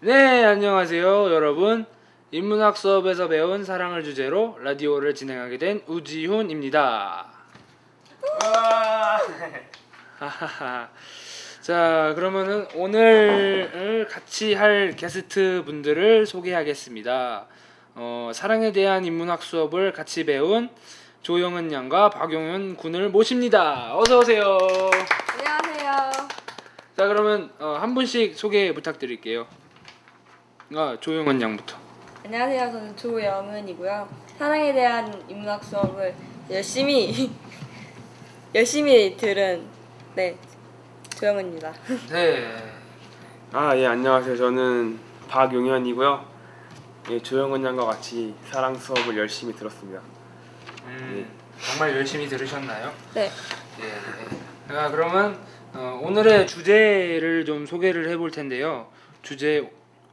네, 안녕하세요, 여러분. 인문학 수업에서 배운 사랑을 주제로 라디오를 진행하게 된 우지훈입니다. 하하하. 자, 그러면은 오늘 같이 할 게스트 분들을 소개하겠습니다. 어, 사랑에 대한 인문학 수업을 같이 배운 조영은 양과 박용현 군을 모십니다. 어서 오세요. 안녕하세요. 자, 그러면 어, 한 분씩 소개 부탁드릴게요. 아, 조영은 양부터. 안녕하세요. 저는 조영은이고요. 사랑에 대한 인문학 수업을 열심히 열심히 들은 네 조영은입니다. 네. 아, 예, 안녕하세요. 저는 박용현이고요. 예, 조영은 양과 같이 사랑 수업을 열심히 들었습니다. 음, 정말 열심히 들으셨나요? 네. 예. 자, 그러면 어, 오늘의 주제를 좀 소개를 해볼 텐데요. 주제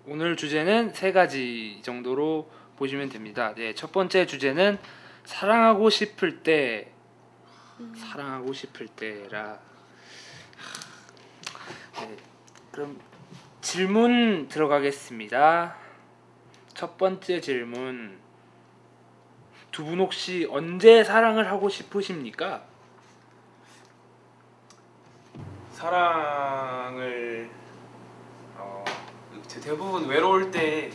오늘 주제는 세 가지 정도로 보시면 됩니다. 네, 첫 번째 주제는 사랑하고 싶을 때 사랑하고 싶을 때라. 네, 그럼 질문 들어가겠습니다. 첫 번째 질문. 두 분 혹시 언제 사랑을 하고 싶으십니까? 사랑을 어, 대부분 외로울 때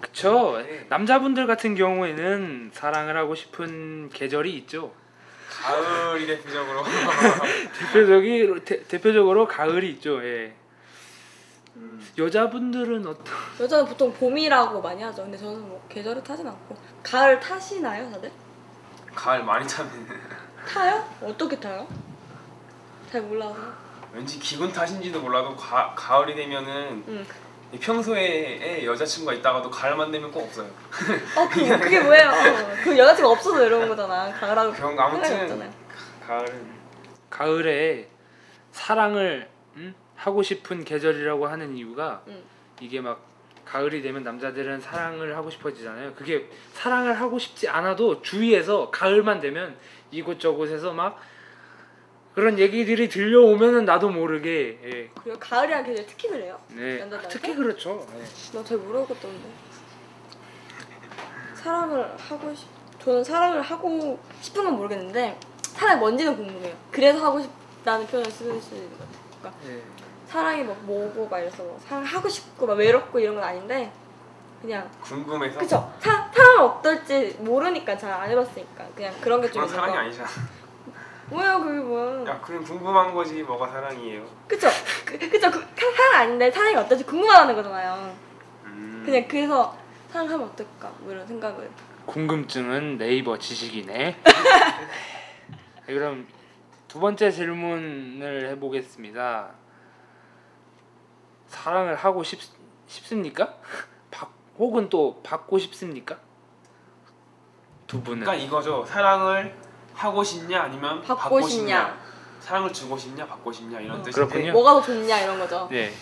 그쵸. 네. 남자분들 같은 경우에는 사랑을 하고 싶은 계절이 있죠. 가을이 대표적으로 대표적이 대, 대표적으로 가을이 있죠. 예. 여자분들은 어떤? 여자는 보통 봄이라고 많이 하죠. 근데 저는 뭐 계절을 타진 않고 가을 타시나요, 다들? 가을 많이 타면 타요? 어떻게 타요? 잘 몰라서. 왠지 기분 탓인지도 몰라도 가, 가을이 되면은 응. 이 평소에 여자친구가 있다가도 가을만 되면 꼭 없어요. 어, 그, 그게 뭐예요? 그 여자친구 없어서 이러는 거잖아. 가을하고 그런 거 아무튼. 가을은 가을에 사랑을 음? 하고 싶은 계절이라고 하는 이유가 응. 이게 막 가을이 되면 남자들은 사랑을 하고 싶어지잖아요. 그게 사랑을 하고 싶지 않아도 주위에서 가을만 되면 이곳저곳에서 막 그런 얘기들이 들려오면은 나도 모르게 예. 그리고 가을이랑 계절 특히 그래요? 네. 남자들한테? 특히 그렇죠. 예. 나잘 모르겠던데. 사랑을 하고 싶. 저는 사랑을 하고 싶은 건 모르겠는데 사랑이 뭔지는 궁금해요. 그래서 하고 싶다는 표현을 쓸수 있는 것 같아요. 그러니까 예. 사랑이 막 뭐고 막 이래서 뭐 사랑하고 싶고 막 외롭고 이런 건 아닌데 그냥 궁금해서 그쵸. 사, 사랑은 어떨지 모르니까 잘 안 해봤으니까 그냥 그런 게 좀 그건 있는 사랑이 거. 아니잖아. 뭐야 그게 뭐야? 야, 그냥 궁금한 거지 뭐가 사랑이에요. 그쵸. 그, 그쵸. 그, 사- 사랑 아닌데 사랑이 어떨지 궁금하다는 거잖아요. 음. 그냥 그래서 사랑하면 어떨까 뭐 이런 생각을. 궁금증은 네이버 지식이네. 네, 그럼 두 번째 질문을 해보겠습니다. 사랑을 하고 싶 싶습니까? 받, 혹은 또 받고 싶습니까? 두 분은 그러니까 이거죠. 사랑을 하고 싶냐 아니면 받고 받고, 싶냐. 싶냐. 사랑을 주고 싶냐 받고 싶냐 이런 어. 뜻인데 그렇군요. 뭐가 더 좋냐 이런 거죠. 네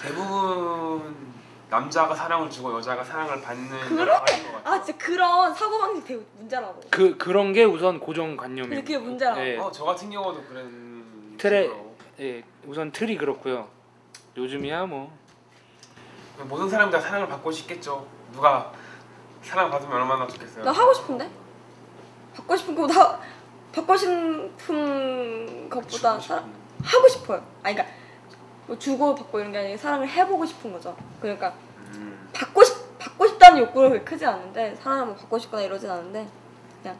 대부분 남자가 사랑을 주고 여자가 사랑을 받는 있는 것 같아요. 아 진짜 그런 사고방식 되게 문제라고. 그 그런 게 우선. 근데 그게 문제라고. 네. 어, 저 같은 경우도 그런 틀에- 식으로. 예, 우선 틀이 그렇고요. 요즘이야 뭐 모든 사람이 다 사랑을 받고 싶겠죠. 누가 사랑 받으면 얼마나 좋겠어요. 나 하고 싶은데. 받고 싶은 거보다 받고 싶은 것보다 사랑. 하고 싶어요. 아니 그러니까 뭐 주고 받고 이런 게 아니라 사랑을 해보고 싶은 거죠. 그러니까 음. 받고 싶 받고 싶다는 욕구가 그렇게 크지 않는데 사랑을 뭐 받고 싶거나 이러진 않은데 그냥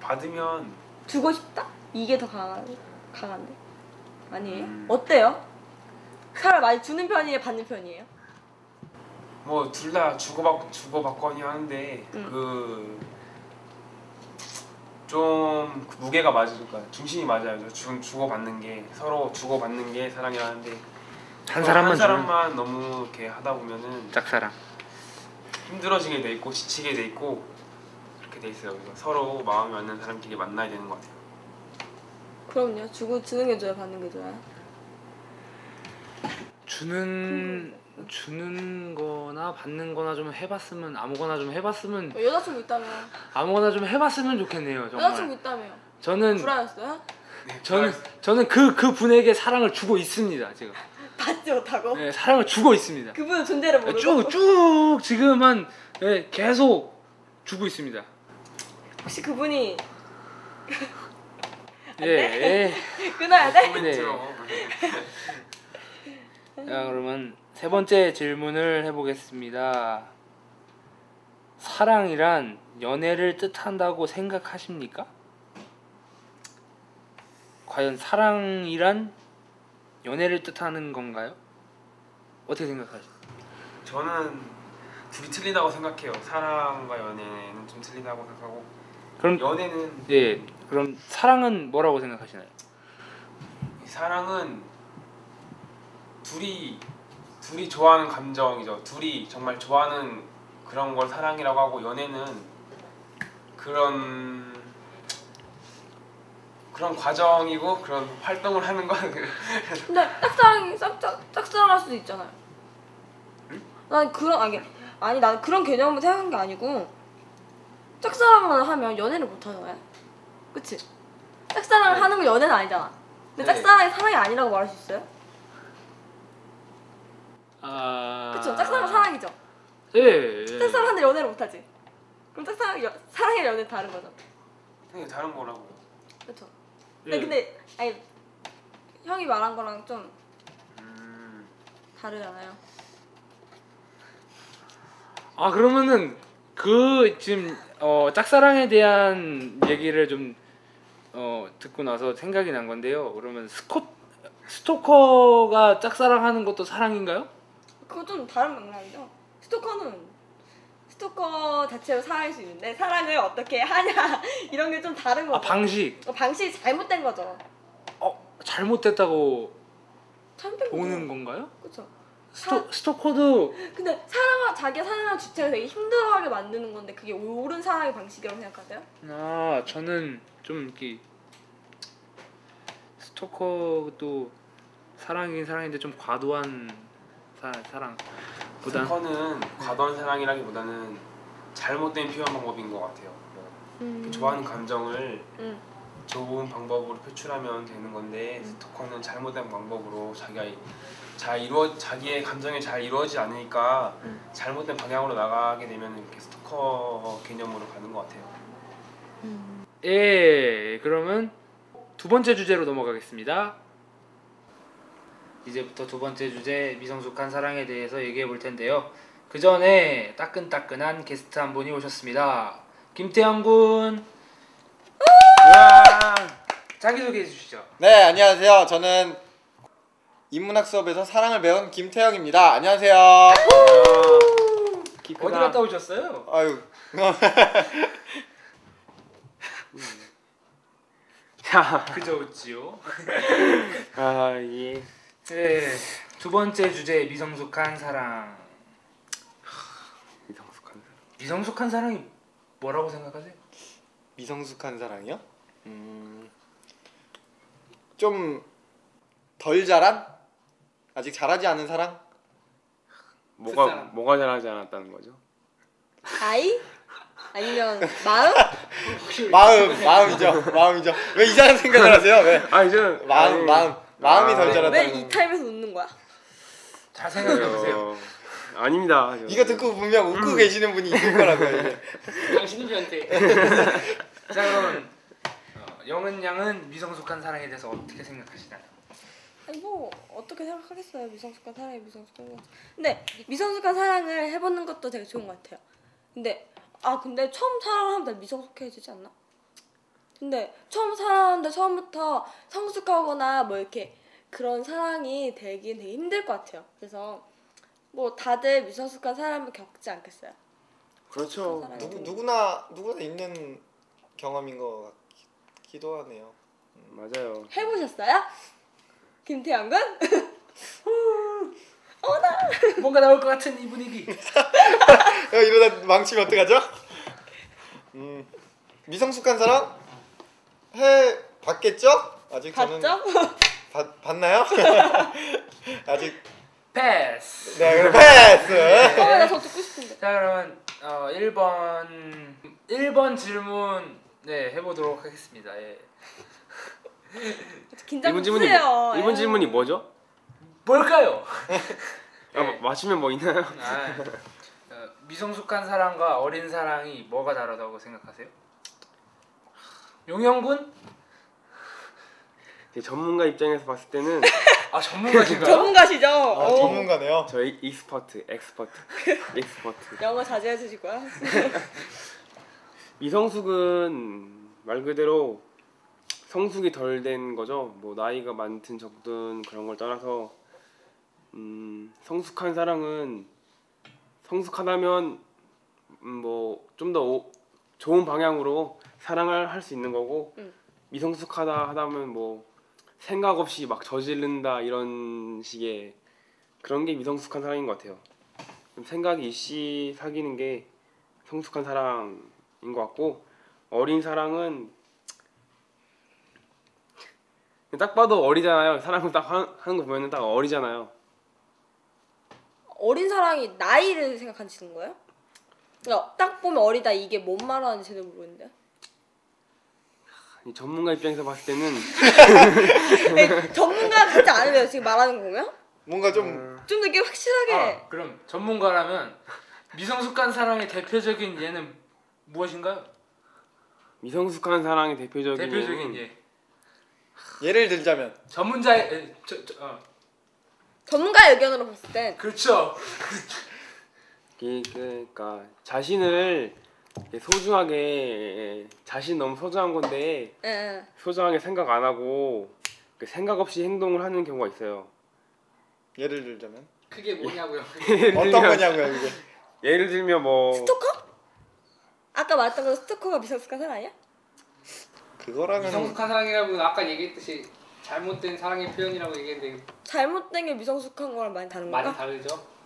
받으면 주고 싶다 이게 더 강한 강한데 아니에요? 음. 어때요? 사랑 많이 주는 편이에요, 받는 편이에요? 뭐 둘 다 주고받 주고받거니 하는데 음. 그 좀 무게가 맞으니까 중심이 맞아요. 주 주고받는 게 서로 주고받는 게 사랑이라는데 한 사람만 한 사람만 너무 이렇게 하다 보면은 짝사랑. 힘들어지게 돼 있고 지치게 돼 있고 그렇게 돼 있어요. 그래서 서로 마음이 맞는 사람끼리 만나야 되는 것 같아요. 그럼요. 주고 주는 게 좋아요, 받는 게 좋아요. 주는 주는 거나 받는 거나 좀 해봤으면 아무거나 좀 해봤으면 어, 여자친구 있다며. 아무거나 좀 해봤으면 좋겠네요 정말 여자친구 있다며. 저는 불화였어요? 네, 저는 저는 그 그 분에게 사랑을 주고 있습니다 지금 받지 못하고 네, 사랑을 주고 있습니다. 그분의 존재를 모르고 쭉쭉 지금은 네, 계속 주고 있습니다. 혹시 그분이 예. 예. 끊어야 돼? 네. 자 그러면 세 번째 질문을 해보겠습니다. 사랑이란 연애를 뜻한다고 생각하십니까? 과연 사랑이란 연애를 뜻하는 건가요? 어떻게 생각하세요? 저는 둘이 틀리다고 생각해요. 사랑과 연애는 좀 틀리다고 생각하고 그럼 연애는 예 그럼 사랑은 뭐라고 생각하시나요? 이 사랑은 둘이 둘이 좋아하는 감정이죠. 둘이 정말 좋아하는 그런 걸 사랑이라고 하고 연애는 그런 그런 과정이고 그런 활동을 하는 건 근데 짝사랑이 짝짝 짝사랑할 수도 있잖아요. 난 그런 아니 아니 난 그런 개념을 생각한 게 아니고 짝사랑을 하면 연애를 못 하잖아요. 그치? 짝사랑을 네. 하는 건 연애는 아니잖아. 근데 네. 짝사랑이 사랑이 아니라고 말할 수 있어요? 아 그쵸? 짝사랑은 사랑이죠. 예. 예. 짝사랑하는데 연애를 못 하지. 그럼 짝사랑 여, 사랑이랑 연애 다른 거죠. 되게 다른 거라고. 그쵸? 근데 예. 근데 아니 형이 말한 거랑 좀 음, 다르잖아요. 아 그러면은 그 지금 어 짝사랑에 대한 얘기를 좀 어 듣고 나서 생각이 난 건데요. 그러면 스코 스토커가 짝사랑하는 것도 사랑인가요? 그거 좀 다른 맥락이죠. 스토커는 스토커 자체로 사랑할 수 있는데 사랑을 어떻게 하냐 이런 게 좀 다른 거죠. 아 방식. 어, 방식이 잘못된 거죠. 어 잘못됐다고 잘못된 거죠. 보는 건가요? 그렇죠. 스토 스토커도 근데 사랑을 자기 사랑을 주체가 되게 힘들어하게 만드는 건데 그게 옳은 사랑의 방식이라고 생각하세요? 아 저는 좀 이렇게 스토커도 사랑이긴 사랑인데 좀 과도한 사, 사랑보다 스커는 과도한 사랑이라기보다는 잘못된 표현 방법인 것 같아요. 뭐 좋아하는 감정을 음. 좋은 방법으로 표출하면 되는 건데 스토커는 잘못된 방법으로 자기가 이- 잘 이루어 자기의 감정이 잘 이루어지지 않으니까 음. 잘못된 방향으로 나가게 되면 이렇게 스토커 개념으로 가는 것 같아요. 예, 그러면 두 번째 주제로 넘어가겠습니다. 이제부터 두 번째 주제 미성숙한 사랑에 대해서 얘기해 볼 텐데요. 그 전에 따끈따끈한 게스트 한 분이 오셨습니다. 김태형 군 와! 자기 소개해 주시죠. 네, 안녕하세요. 저는 인문학 수업에서 사랑을 배운 김태형입니다. 안녕하세요. 키 어디. 갔다 오셨어요? 아유, 야, 그저 웃지요. 아 예. 네, 두 번째 주제 미성숙한 사랑. 미성숙한 사람. 미성숙한 사랑이 뭐라고 생각하세요? 미성숙한 사랑이요? 음, 좀 덜 자란? 아직 자라지 않은 사랑? 뭐가 끝사람. 뭐가 잘하지 않았다는 거죠? 아이? 아니면 마음? 마음, 마음이죠. 마음이죠. 왜 이상한 생각을 하세요? 왜? 아 이제 마음, 마음, 마음이 아, 덜 네. 자랐다는. 왜이 타임에서 웃는 거야? 잘 생각해 보세요. 어, 아닙니다. 저- 이거 듣고 분명 웃고 계시는 분이 있을 거라고요. 당신은 저한테. 자 그러면 어, 영은 양은 미성숙한 사랑에 대해서 어떻게 생각하시나요? 아니 뭐 어떻게 생각하겠어요 미성숙한 사랑이 미성숙한 거 근데 미성숙한 사랑을 해보는 것도 되게 좋은 것 같아요 근데 아 근데 처음 사랑하면 다 미성숙해지지 않나? 근데 처음 사랑하는데 처음부터 성숙하거나 뭐 이렇게 그런 사랑이 되긴 되게 힘들 것 같아요 그래서 뭐 다들 미성숙한 사람을 겪지 않겠어요 그렇죠. 누구 누구나 누구나 있는 경험인 것 같기도 하네요. 맞아요. 해보셨어요? 김태형 군? 뭔가 나올 것 같은 이 분위기. 야, 이러다 망치면 어떡하죠? 음, 미성숙한 사람 해 봤겠죠? 아직 저는 봤죠? 봤 봤나요? 아직 패스. 네 그럼 패스. 어, 나더 듣고 싶은데 자 그러면 어 1번 1번 질문 네 해 보도록 하겠습니다. 예. 긴장 이번 질문이 푸세요 뭐, 이번. 질문이 뭐죠? 뭘까요? 아, 마- 맞추면 뭐 있나요? 아, 어, 미성숙한 사랑과 어린 사랑이 뭐가 다르다고 생각하세요? 용영군? 이제 전문가 입장에서 봤을 때는 아 전문가신가요? 전문가시죠? 아, 어. 전문가네요. 저 이- expert, expert, expert. 영어 자제해 주시고요. 미성숙은 말 그대로 성숙이 덜 된 거죠. 뭐 나이가 많든 적든 그런 걸 떠나서 음, 성숙한 사랑은 성숙하다면 음, 뭐좀 더 좋은 방향으로 사랑을 할 수 있는 거고 음. 미성숙하다 하다면 뭐 생각 없이 막 저지른다 이런 식의 그런 게 미성숙한 사랑인 것 같아요. 좀 생각이 있이 사귀는 게 성숙한 사랑인 것 같고 어린 사랑은 딱 봐도 어리잖아요. 사랑을 딱 하- 하는 거 보면은 딱 어리잖아요. 어린 사랑이 나이를 생각하시는 거예요? 그러니까 딱 보면 어리다 이게 뭔 말하는지 제대로 모르겠는데. 이 전문가 입장에서 봤을 때는 네, 전문가 같지 않으면 지금 말하는 거 보면 뭔가 좀 음, 좀더 이게 확실하게 아, 그럼 전문가라면 미성숙한 사랑의 대표적인 예는 무엇인가요? 미성숙한 사랑의 대표적인 대표적인 예. 예를 들자면 전문자의 에, 저, 저, 어. 전문가 의견으로 봤을 땐 그렇죠. 이- 그러니까 자신을 소중하게 자신 너무 소중한 건데 예, 예. 소중하게 생각 안 하고 그 생각 없이 행동을 하는 경우가 있어요. 예를 들자면 그게 뭐냐고요? 어떤 거냐고요 이게. 예를 들면 뭐 스토커? 아까 말했던 거 스토커가 미성숙한 사람 아니야? 그거랑은 미성숙한 사랑이라고 아까 얘기했듯이 잘못된 사랑의 표현이라고 얘기했는데 잘못된 게 미성숙한 거랑 많이 다른 건가? 많이 다르죠.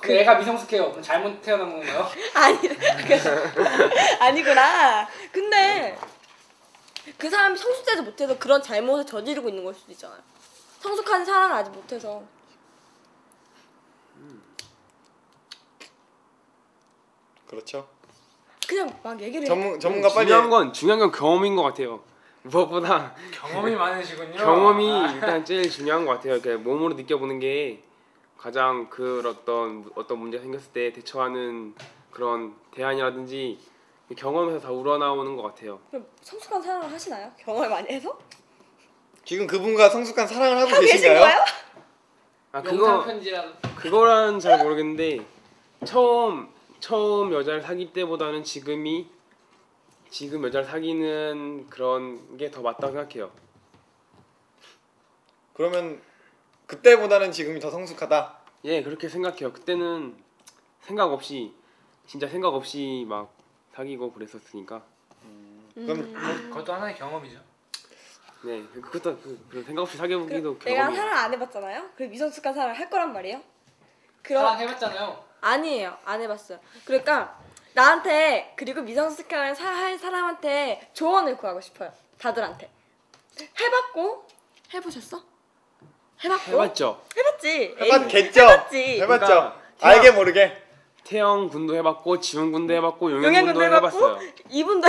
그 애가 미성숙해요. 그럼 잘못 태어난 건가요? 아니 아니구나. 근데 그 사람이 성숙되지 못해서 그런 잘못을 저지르고 있는 걸 수도 있잖아요. 성숙한 사람을 아직 못해서 그렇죠. 그냥 막 얘기를 해. 전문 전문가 빨리 중요한 건 중요한 건 경험인 것 같아요. 무엇보다 경험이 많으시군요. 경험이 아. 일단 제일 중요한 것 같아요. 이렇게 몸으로 느껴보는 게 가장 그 어떤 어떤 문제가 생겼을 때 대처하는 그런 대안이라든지 경험에서 다 우러나오는 것 같아요. 그럼 성숙한 사랑을 하시나요? 경험을 많이 해서? 지금 그분과 성숙한 사랑을 하고 하고 계신 계신가요? 거예요? 아 영상 그거 그거란 잘 모르겠는데 처음 처음 여자를 사귈 때보다는 지금이 지금 여자를 사귀는 그런 게 더 맞다고 생각해요. 그러면 그때보다는 지금이 더 성숙하다. 예 그렇게 생각해요. 그때는 생각 없이 진짜 생각 없이 막 사귀고 그랬었으니까 그럼 음. 그것도 하나의 경험이죠. 네 그것도 그, 그런 생각 없이 사귀기도 그 내가 경험이에요. 사랑 안 해봤잖아요. 그리고 미성숙한 사랑을 할 거란 말이에요. 그럼 사랑 해봤잖아요. 아니에요. 안 해봤어요. 그러니까 나한테 그리고 미성숙한 사- 할 사람한테 조언을 구하고 싶어요. 다들한테 해봤고 해보셨어? 해봤고 해봤죠. 해봤지. 해봤겠죠. 해봤지. 해봤죠. 그러니까 알게 모르게. 태영 군도 해봤고 지원 군도 해봤고 용현 용현 군도 군도 해봤고 해봤어요. 이분도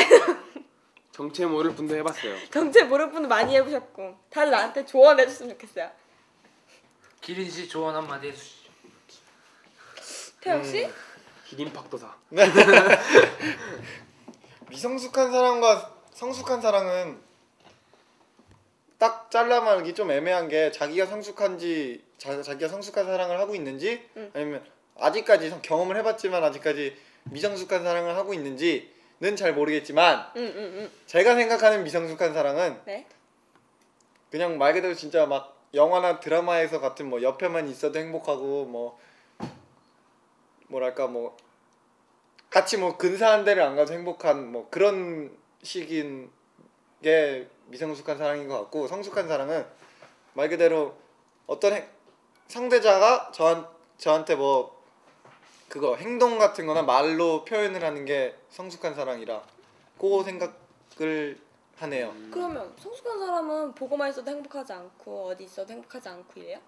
정체 모를 분도 해봤어요. 정체 모를 분도 많이 해보셨고 다들 나한테 조언해줬으면 좋겠어요. 기린 씨 조언 한마디 해주시죠. 태영 씨? 기린팍도사. 미성숙한 사랑과 성숙한 사랑은 딱 잘라말기 좀 애매한 게 자기가 성숙한지 자, 자기가 성숙한 사랑을 하고 있는지 응. 아니면 아직까지 성- 경험을 해봤지만 아직까지 미성숙한 사랑을 하고 있는지는 잘 모르겠지만 응응응. 제가 생각하는 미성숙한 사랑은 네. 그냥 말 그대로 진짜 막 영화나 드라마에서 같은 뭐 옆에만 있어도 행복하고 뭐 뭐랄까 뭐 같이 뭐 근사한 데를 안 가도 행복한 뭐 그런 식인 게 미성숙한 사랑인 것 같고 성숙한 사랑은 말 그대로 어떤 행- 상대자가 저한 저한테 뭐 그거 행동 같은 거나 말로 표현을 하는 게 성숙한 사랑이라고 생각을 하네요. 그러면 성숙한 사람은 보고만 있어도 행복하지 않고 어디 있어도 행복하지 않고 이래요?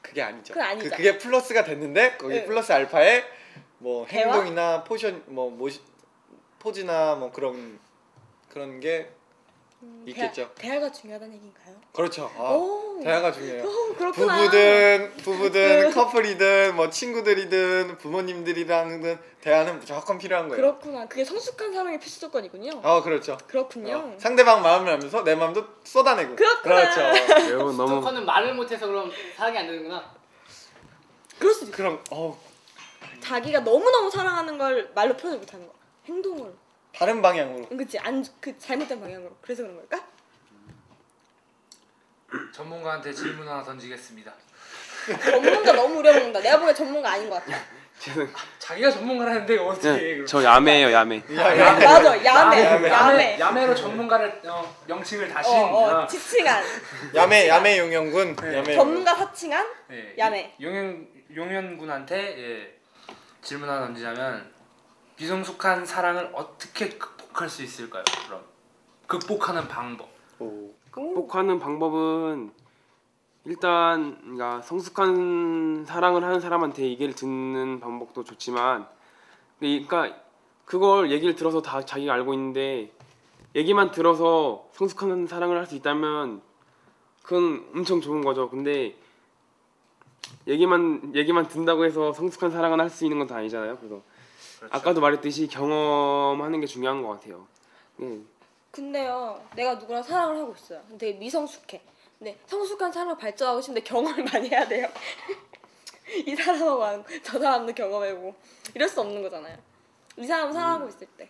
그게 아니죠. 그건 아니죠. 그, 게 플러스가 됐는데 거기 네. 플러스 알파에 뭐 대화? 행동이나 모션 뭐 모시, 포즈나 뭐 그런 그런 게 음, 있겠죠. 대화, 대화 가 중요하다는 얘기인가요? 그렇죠. 아, 오, 대화가 중요해요. 오, 그렇구나. 부부든 부부든 커플이든 뭐 친구들이든 부모님들이랑은 대화는 무조건 필요한 거예요. 그렇구나. 그게 성숙한 사랑의 필수 조건이군요. 어 그렇죠. 그렇군요. 어, 상대방 마음을 알면서 내 마음도 쏟아내고. 그렇구나. 그렇죠. 여러분 너무 스토커는 말을 못해서 그럼 사랑이 안 되는구나. 그럴 수도 있어. 그럼 어 자기가 너무 너무 사랑하는 걸 말로 표현 못하는 거. 행동으로. 다른 방향으로. 응, 그치? 안, 그 잘못된 방향으로. 그래서 그런 걸까? 전문가한테 질문 하나 던지겠습니다. 전문가 너무 우려먹는다. 내가 보기엔 전문가 아닌 것 같아. 자기가 전문가라는데 어떻게 네, 그럼- 저 야매예요 야매. 야, 야. 맞아. 야매. 야매. 야매. 야매로 전문가를 어, 명칭을 다신 어, 어, 어, 지칭한. 야매 야매 용영군. 네. 야매. 전문가 사칭한 예, 야매. 용현 용현군한테 예, 질문 하나 던지자면 비성숙한 사랑을 어떻게 극복할 수 있을까요? 그럼 극복하는 방법. 오. 극복하는 방법은 일단 그러니까 성숙한 사랑을 하는 사람한테 얘기를 듣는 방법도 좋지만 그러니까 그걸 얘기를 들어서 다 자기가 알고 있는데 얘기만 들어서 성숙한 사랑을 할 수 있다면 그건 엄청 좋은 거죠. 근데 얘기만 얘기만 듣는다고 해서 성숙한 사랑을 할 수 있는 건 다 아니잖아요. 그래서 그렇죠. 아까도 말했듯이 경험하는 게 중요한 것 같아요. 예. 근데요, 내가 누구랑 사랑을 하고 있어요. 되게 미성숙해. 근데 성숙한 사랑을 발전하고 싶은데 경험을 많이 해야 돼요. 이 사람하고 저 사람도 경험해보고 이럴 수 없는 거잖아요. 이 사람 사랑하고 있을 때.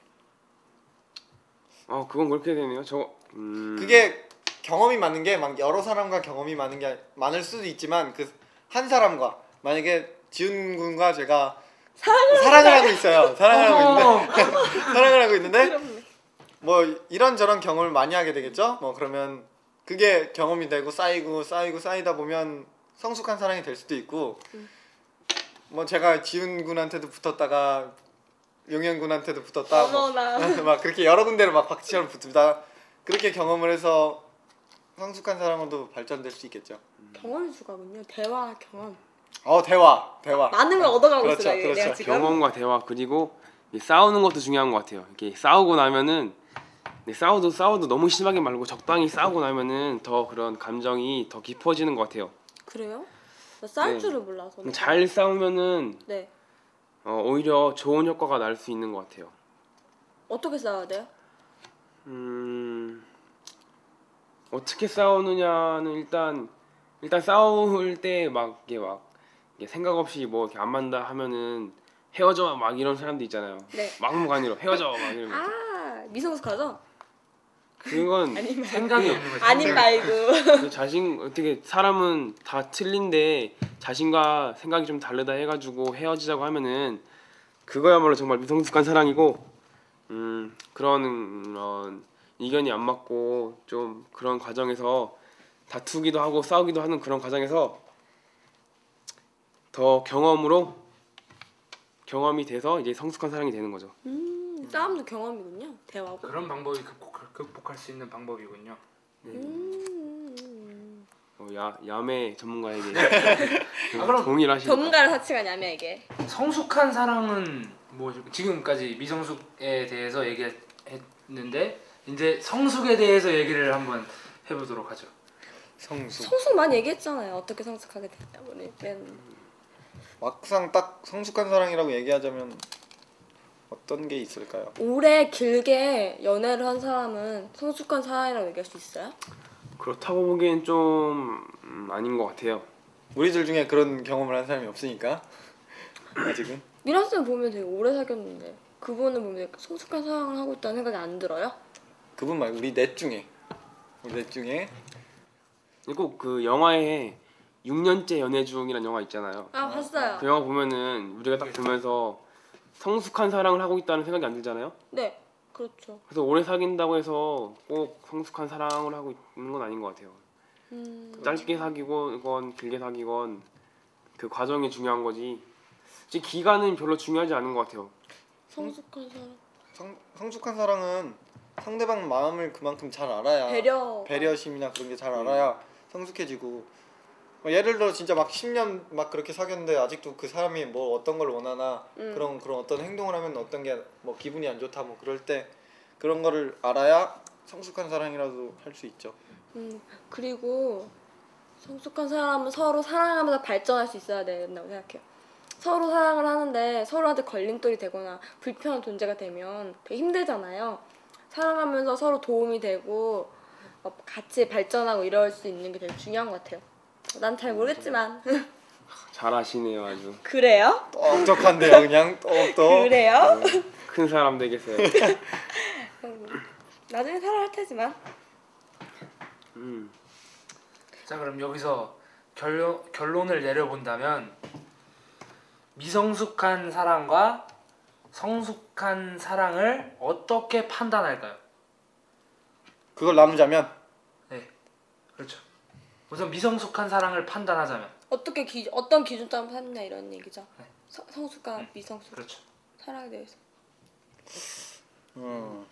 아 그건 그렇게 되네요. 저 음... 그게 경험이 많은 게 막 여러 사람과 경험이 많은 게 많을 수도 있지만 그 한 사람과 만약에 지훈 군과 제가 사랑을, 하고 있어요. 사랑을 하고 있는데 사랑을 하고 있는데. 뭐 이런 저런 경험을 많이 하게 되겠죠. 뭐 그러면 그게 경험이 되고 쌓이고 쌓이고 쌓이다 보면 성숙한 사랑이 될 수도 있고 뭐 제가 지훈 군한테도 붙었다가 용현 군한테도 붙었다 뭐. 막 그렇게 여러 군데를 막 박치처럼 붙습니다. 그렇게 경험을 해서 성숙한 사랑으로도 발전될 수 있겠죠. 경험이 주가군요. 대화, 경험. 어 대화 대화 많은 걸 얻어가고 그렇죠, 있어요. 내가 그렇죠. 지금. 경험과 대화 그리고 이 싸우는 것도 중요한 것 같아요. 이렇게 싸우고 나면은 네, 싸워도 싸워도 너무 심하게 말고 적당히 싸우고 나면은 더 그런 감정이 더 깊어지는 것 같아요. 그래요? 나 싸울 네. 줄을 몰라서. 내가. 잘 싸우면은 네. 어, 오히려 좋은 효과가 날 수 있는 것 같아요. 어떻게 싸워야 돼요? 음 어떻게 싸우느냐는 일단 일단 싸울 때 막 이게 막 이게 생각 없이 뭐 이렇게 안 맞다 하면은 헤어져 막 이런 사람도 있잖아요. 네. 막무가내로 헤어져 막 이러면 아, 미성숙하죠? 그건 생각이 없는 거죠. 아닌 말고. 그 자신 어떻게 사람은 다 틀린데 자신과 생각이 좀 다르다 해가지고 헤어지자고 하면은 그거야말로 정말 미성숙한 사랑이고 음 그런 어, 이견이 안 맞고 좀 그런 과정에서 다투기도 하고 싸우기도 하는 그런 과정에서 더 경험으로 경험이 돼서 이제 성숙한 사랑이 되는 거죠. 음, 싸움도 경험이군요. 대화고. 그런 방법이 극복, 극복할 수 있는 방법이군요. 음. 어, 야 야매 전문가에게 아, 그럼 동일하시니까. 전문가를 사칭한 야매에게. 성숙한 사랑은 뭐 지금까지 미성숙에 대해서 얘기했는데 이제 성숙에 대해서 얘기를 한번 해보도록 하죠. 성숙 성숙 많이 얘기했잖아요. 어떻게 성숙하게 됐다 우리는. 막상 딱 성숙한 사랑이라고 얘기하자면 어떤 게 있을까요? 오래 길게 연애를 한 사람은 성숙한 사랑이라고 얘기할 수 있어요? 그렇다고 보기엔 좀 음, 아닌 것 같아요. 우리들 중에 그런 경험을 한 사람이 없으니까 아직은 미란 쌤 보면 되게 오래 사귀었는데 그분은 보면 성숙한 사랑을 하고 있다는 생각이 안 들어요? 그분 말고 우리 넷 중에 우리 넷 중에 꼭그 영화에 6년째 연애 중이라는 영화 있잖아요. 아 봤어요. 그 영화 보면은 우리가 딱 보면서 성숙한 사랑을 하고 있다는 생각이 안 들잖아요. 네, 그렇죠. 그래서 오래 사귄다고 해서 꼭 성숙한 사랑을 하고 있는 건 아닌 것 같아요. 음, 짧게 사귀건 길게 사귀건 그 과정이 중요한 거지. 이제 기간은 별로 중요하지 않은 것 같아요. 성숙한 사랑. 성, 성숙한 사랑은 상대방 마음을 그만큼 잘 알아야 배려. 배려심이나 그런 게 잘 알아야 성숙해지고 뭐 예를 들어 진짜 막 10년 막 그렇게 사귀었는데 아직도 그 사람이 뭐 어떤 걸 원하나 음. 그런 그런 어떤 행동을 하면 어떤 게 뭐 기분이 안 좋다 뭐 그럴 때 그런 거를 알아야 성숙한 사랑이라도 할 수 있죠. 음 그리고 성숙한 사람은 서로 사랑하면서 발전할 수 있어야 된다고 생각해요. 서로 사랑을 하는데 서로한테 걸림돌이 되거나 불편한 존재가 되면 되게 힘들잖아요. 사랑하면서 서로 도움이 되고 어, 같이 발전하고 이럴 수 있는 게 되게 중요한 것 같아요. 난 잘 모르겠지만 잘하시네요 아주 그래요? 똑똑한데요, 그냥 똑똑. 그래요? 큰 사람 되겠어요. 나중에 사랑할 테지만 음. 자 그럼 여기서 결론 결론을 내려본다면 미성숙한 사랑과 성숙한 사랑을 어떻게 판단할까요? 그걸 나누자면 네, 그렇죠. 우선 미성숙한 사랑을 판단하자면 어떻게 기 어떤 기준 따라 판냐 이런 얘기죠. 네. 성- 성숙한 미성숙 그렇죠. 사랑에 대해서 음,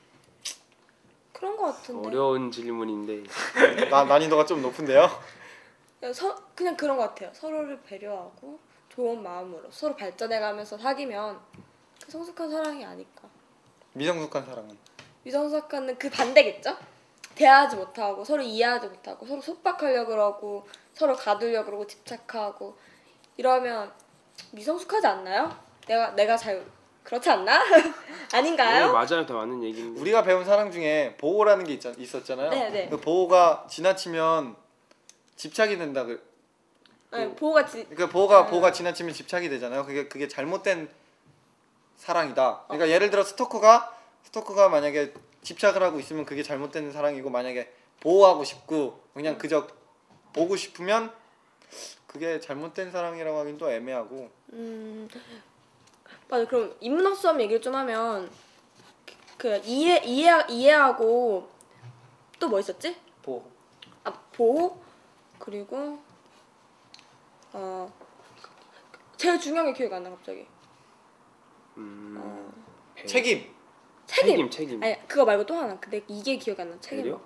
그런 것 같은데. 어려운 질문인데 나, 난이도가 좀 높은데요. 그냥 서, 그냥 그런 것 같아요. 서로를 배려하고 좋은 마음으로 서로 발전해가면서 사귀면 그 성숙한 사랑이 아닐까. 미성숙한 사랑은 미성숙한은 그 반대겠죠? 대화하지 못하고 서로 이해하지 못하고 서로 속박하려 그러고 서로 가두려 그러고 집착하고 이러면 미성숙하지 않나요? 내가 내가 잘 그렇지 않나? 네, 아닌가요? 맞아요 다 맞는 얘기인데 우리가 배운 사랑 중에 보호라는 게 있, 있었잖아요. 네, 네. 그 보호가 지나치면 집착이 된다. 그, 네, 보호가 지, 그 보호가 네. 보호가 지나치면 집착이 되잖아요. 그게 그게 잘못된 사랑이다. 그러니까 예를 들어 스토커가 스토커가 만약에 집착을 하고 있으면 그게 잘못된 사랑이고 만약에 보호하고 싶고 그냥 그저 보고 싶으면 그게 잘못된 사랑이라고 하긴 또 애매하고. 음. 맞아. 그럼 인문학 수업 얘기를 좀 하면 그 이해 이해 이해하고 또 뭐 있었지? 보호. 아 보호? 그리고 어 제일 중요한 게 기억이 안 나 갑자기. 음, 어, 배- 책임. 책임. 책임 책임. 아니 그거 말고 또 하나. 근데 이게 기억이 안 나. 책임 배려?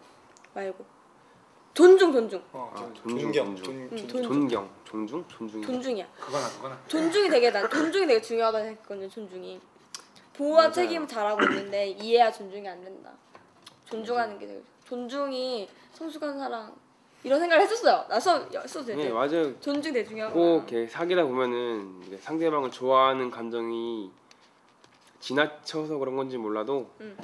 말고. 존중 존중. 어, 아, 존- 존중, 존경. 존, 음, 존, 존- 존경. 존중? 존중 존중이야. 그거나 그거나. 존중이 되게 난 존중이 되게 중요하다고 생각했거든요 존중이. 보호와 맞아요. 책임을 잘하고 있는데 이해와 존중이 안 된다. 존중하는 게 되게 존중이 성숙한 사랑 이런 생각을 했었어요. 나 수업 수업 네 될때. 맞아요. 존중 되게 중요하구나 꼭 이렇게 사귀다 보면은 상대방을 좋아하는 감정이 지나쳐서 그런 건지 몰라도 음.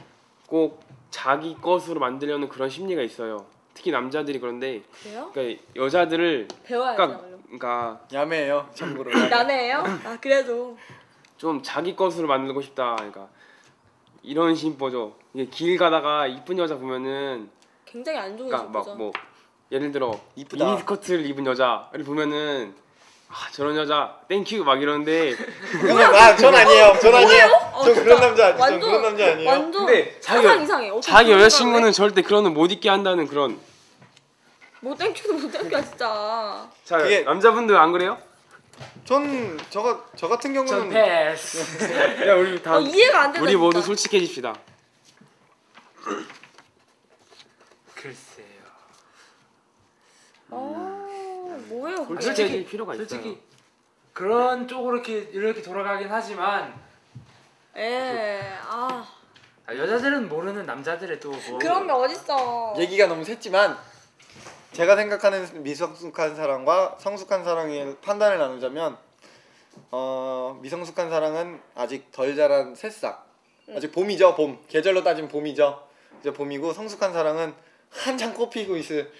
꼭 자기 것으로 만들려는 그런 심리가 있어요. 특히 남자들이 그런데 그래요? 그러니까 여자들을 배워야지 그러니까, 그러니까 야매예요. 참고로. 나네요? 아 그래도 좀 자기 것으로 만들고 싶다. 그러니까 이런 심보죠. 이게 길 가다가 이쁜 여자 보면은 굉장히 안 좋은 그러니까 거죠 막뭐 예를 들어 이쁘다. 미니스커트를 입은 여자를 보면은 아 저런 여자 thank you 막 이러는데 그건 아, 전 아니에요. 전 아니에요. 어, 저 진짜. 그런 남자 아니에요. 전 완전- 그런 남자 아니에요. 완전 근데 자기 이상해 어떻게 자기 그런 여자친구는 절대 그런 옷못 입게 한다는 그런 생각을 해? 못 땡큐도 못 땡큐야 진짜 자 그게- 남자분들 안 그래요? 전 저가 저 같은 전 경우는 패스. 야 우리 다 어, 이해가 안 된다 우리 모두 진짜. 솔직해집시다. 글쎄요. 어 뭐예요 그게? 솔직히- 필요가 있어요. 솔직히 그런 쪽으로 이렇게 이렇게 돌아가긴 하지만 예, 아 아, 여자들은 모르는 남자들의 또 뭐. 그런 게 어딨어 얘기가 너무 샜지만 제가 생각하는 미성숙한 사랑과 성숙한 사랑의 판단을 나누자면 어, 미성숙한 사랑은 아직 덜 자란 새싹 아직 봄이죠 봄 계절로 따지면 봄이죠 이제 봄이고 성숙한 사랑은 한창 꽃피고 있을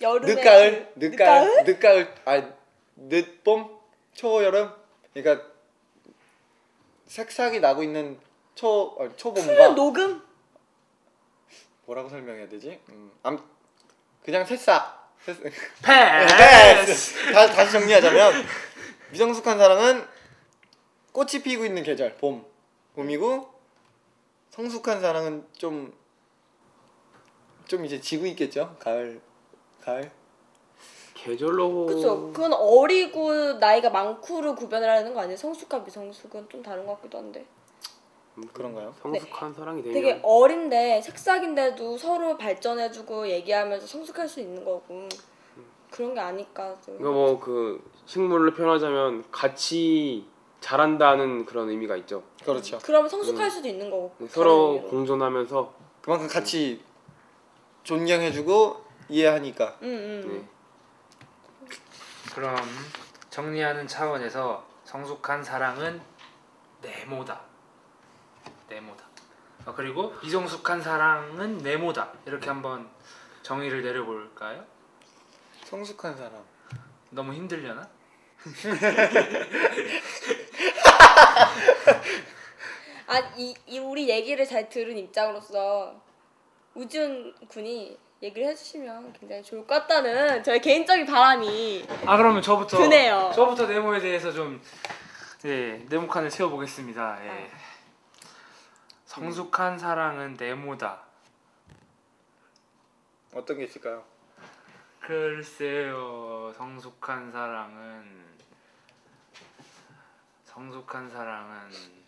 여름에 늦가을 그- 늦가을 늦가을 아 늦봄 초여름 그러니까 색싹이 나고 있는 초 어, 초봄과 녹음 뭐라고 설명해야 되지? 음, 암 그냥 새싹. 새싹. 패스. 다, 다시 정리하자면 미성숙한 사랑은 꽃이 피고 있는 계절 봄 봄이고 성숙한 사랑은 좀 좀 이제 지고 있겠죠 가을 가을 계절로 그쵸 그건 어리고 나이가 많고를 구별을 하는 거 아니에요 성숙과 미성숙은 좀 다른 것 같기도 한데 음, 그런가요? 성숙한 사랑이 되면 되게 어린데 색싹인데도 서로 발전해주고 얘기하면서 성숙할 수 있는 거고 그런 게 아닐까 좀. 이거 뭐그 식물로 표현하자면 같이 자란다는 그런 의미가 있죠. 그렇죠 그러면 성숙할 음. 수도 있는 거고 서로 다른 의미로. 공존하면서 그만큼 같이 존경해주고 이해하니까 음, 음. 네. 그럼 정리하는 차원에서 성숙한 사랑은 네모다. 네모다. 어, 그리고 미성숙한 사랑은 네모다. 이렇게 한번 정의를 내려볼까요? 성숙한 사람. 너무 힘들려나? 아, 이, 이 우리 얘기를 잘 들은 입장으로서 우지훈 군이 얘기를 해주시면 굉장히 좋을 것 같다는 저의 개인적인 바람이 아 그러면 저부터 드네요. 저부터 네모에 대해서 좀 예, 네모 칸을 세워보겠습니다. 예. 성숙한 사랑은 네모다. 어떤 게 있을까요? 글쎄요, 성숙한 사랑은 성숙한 사랑은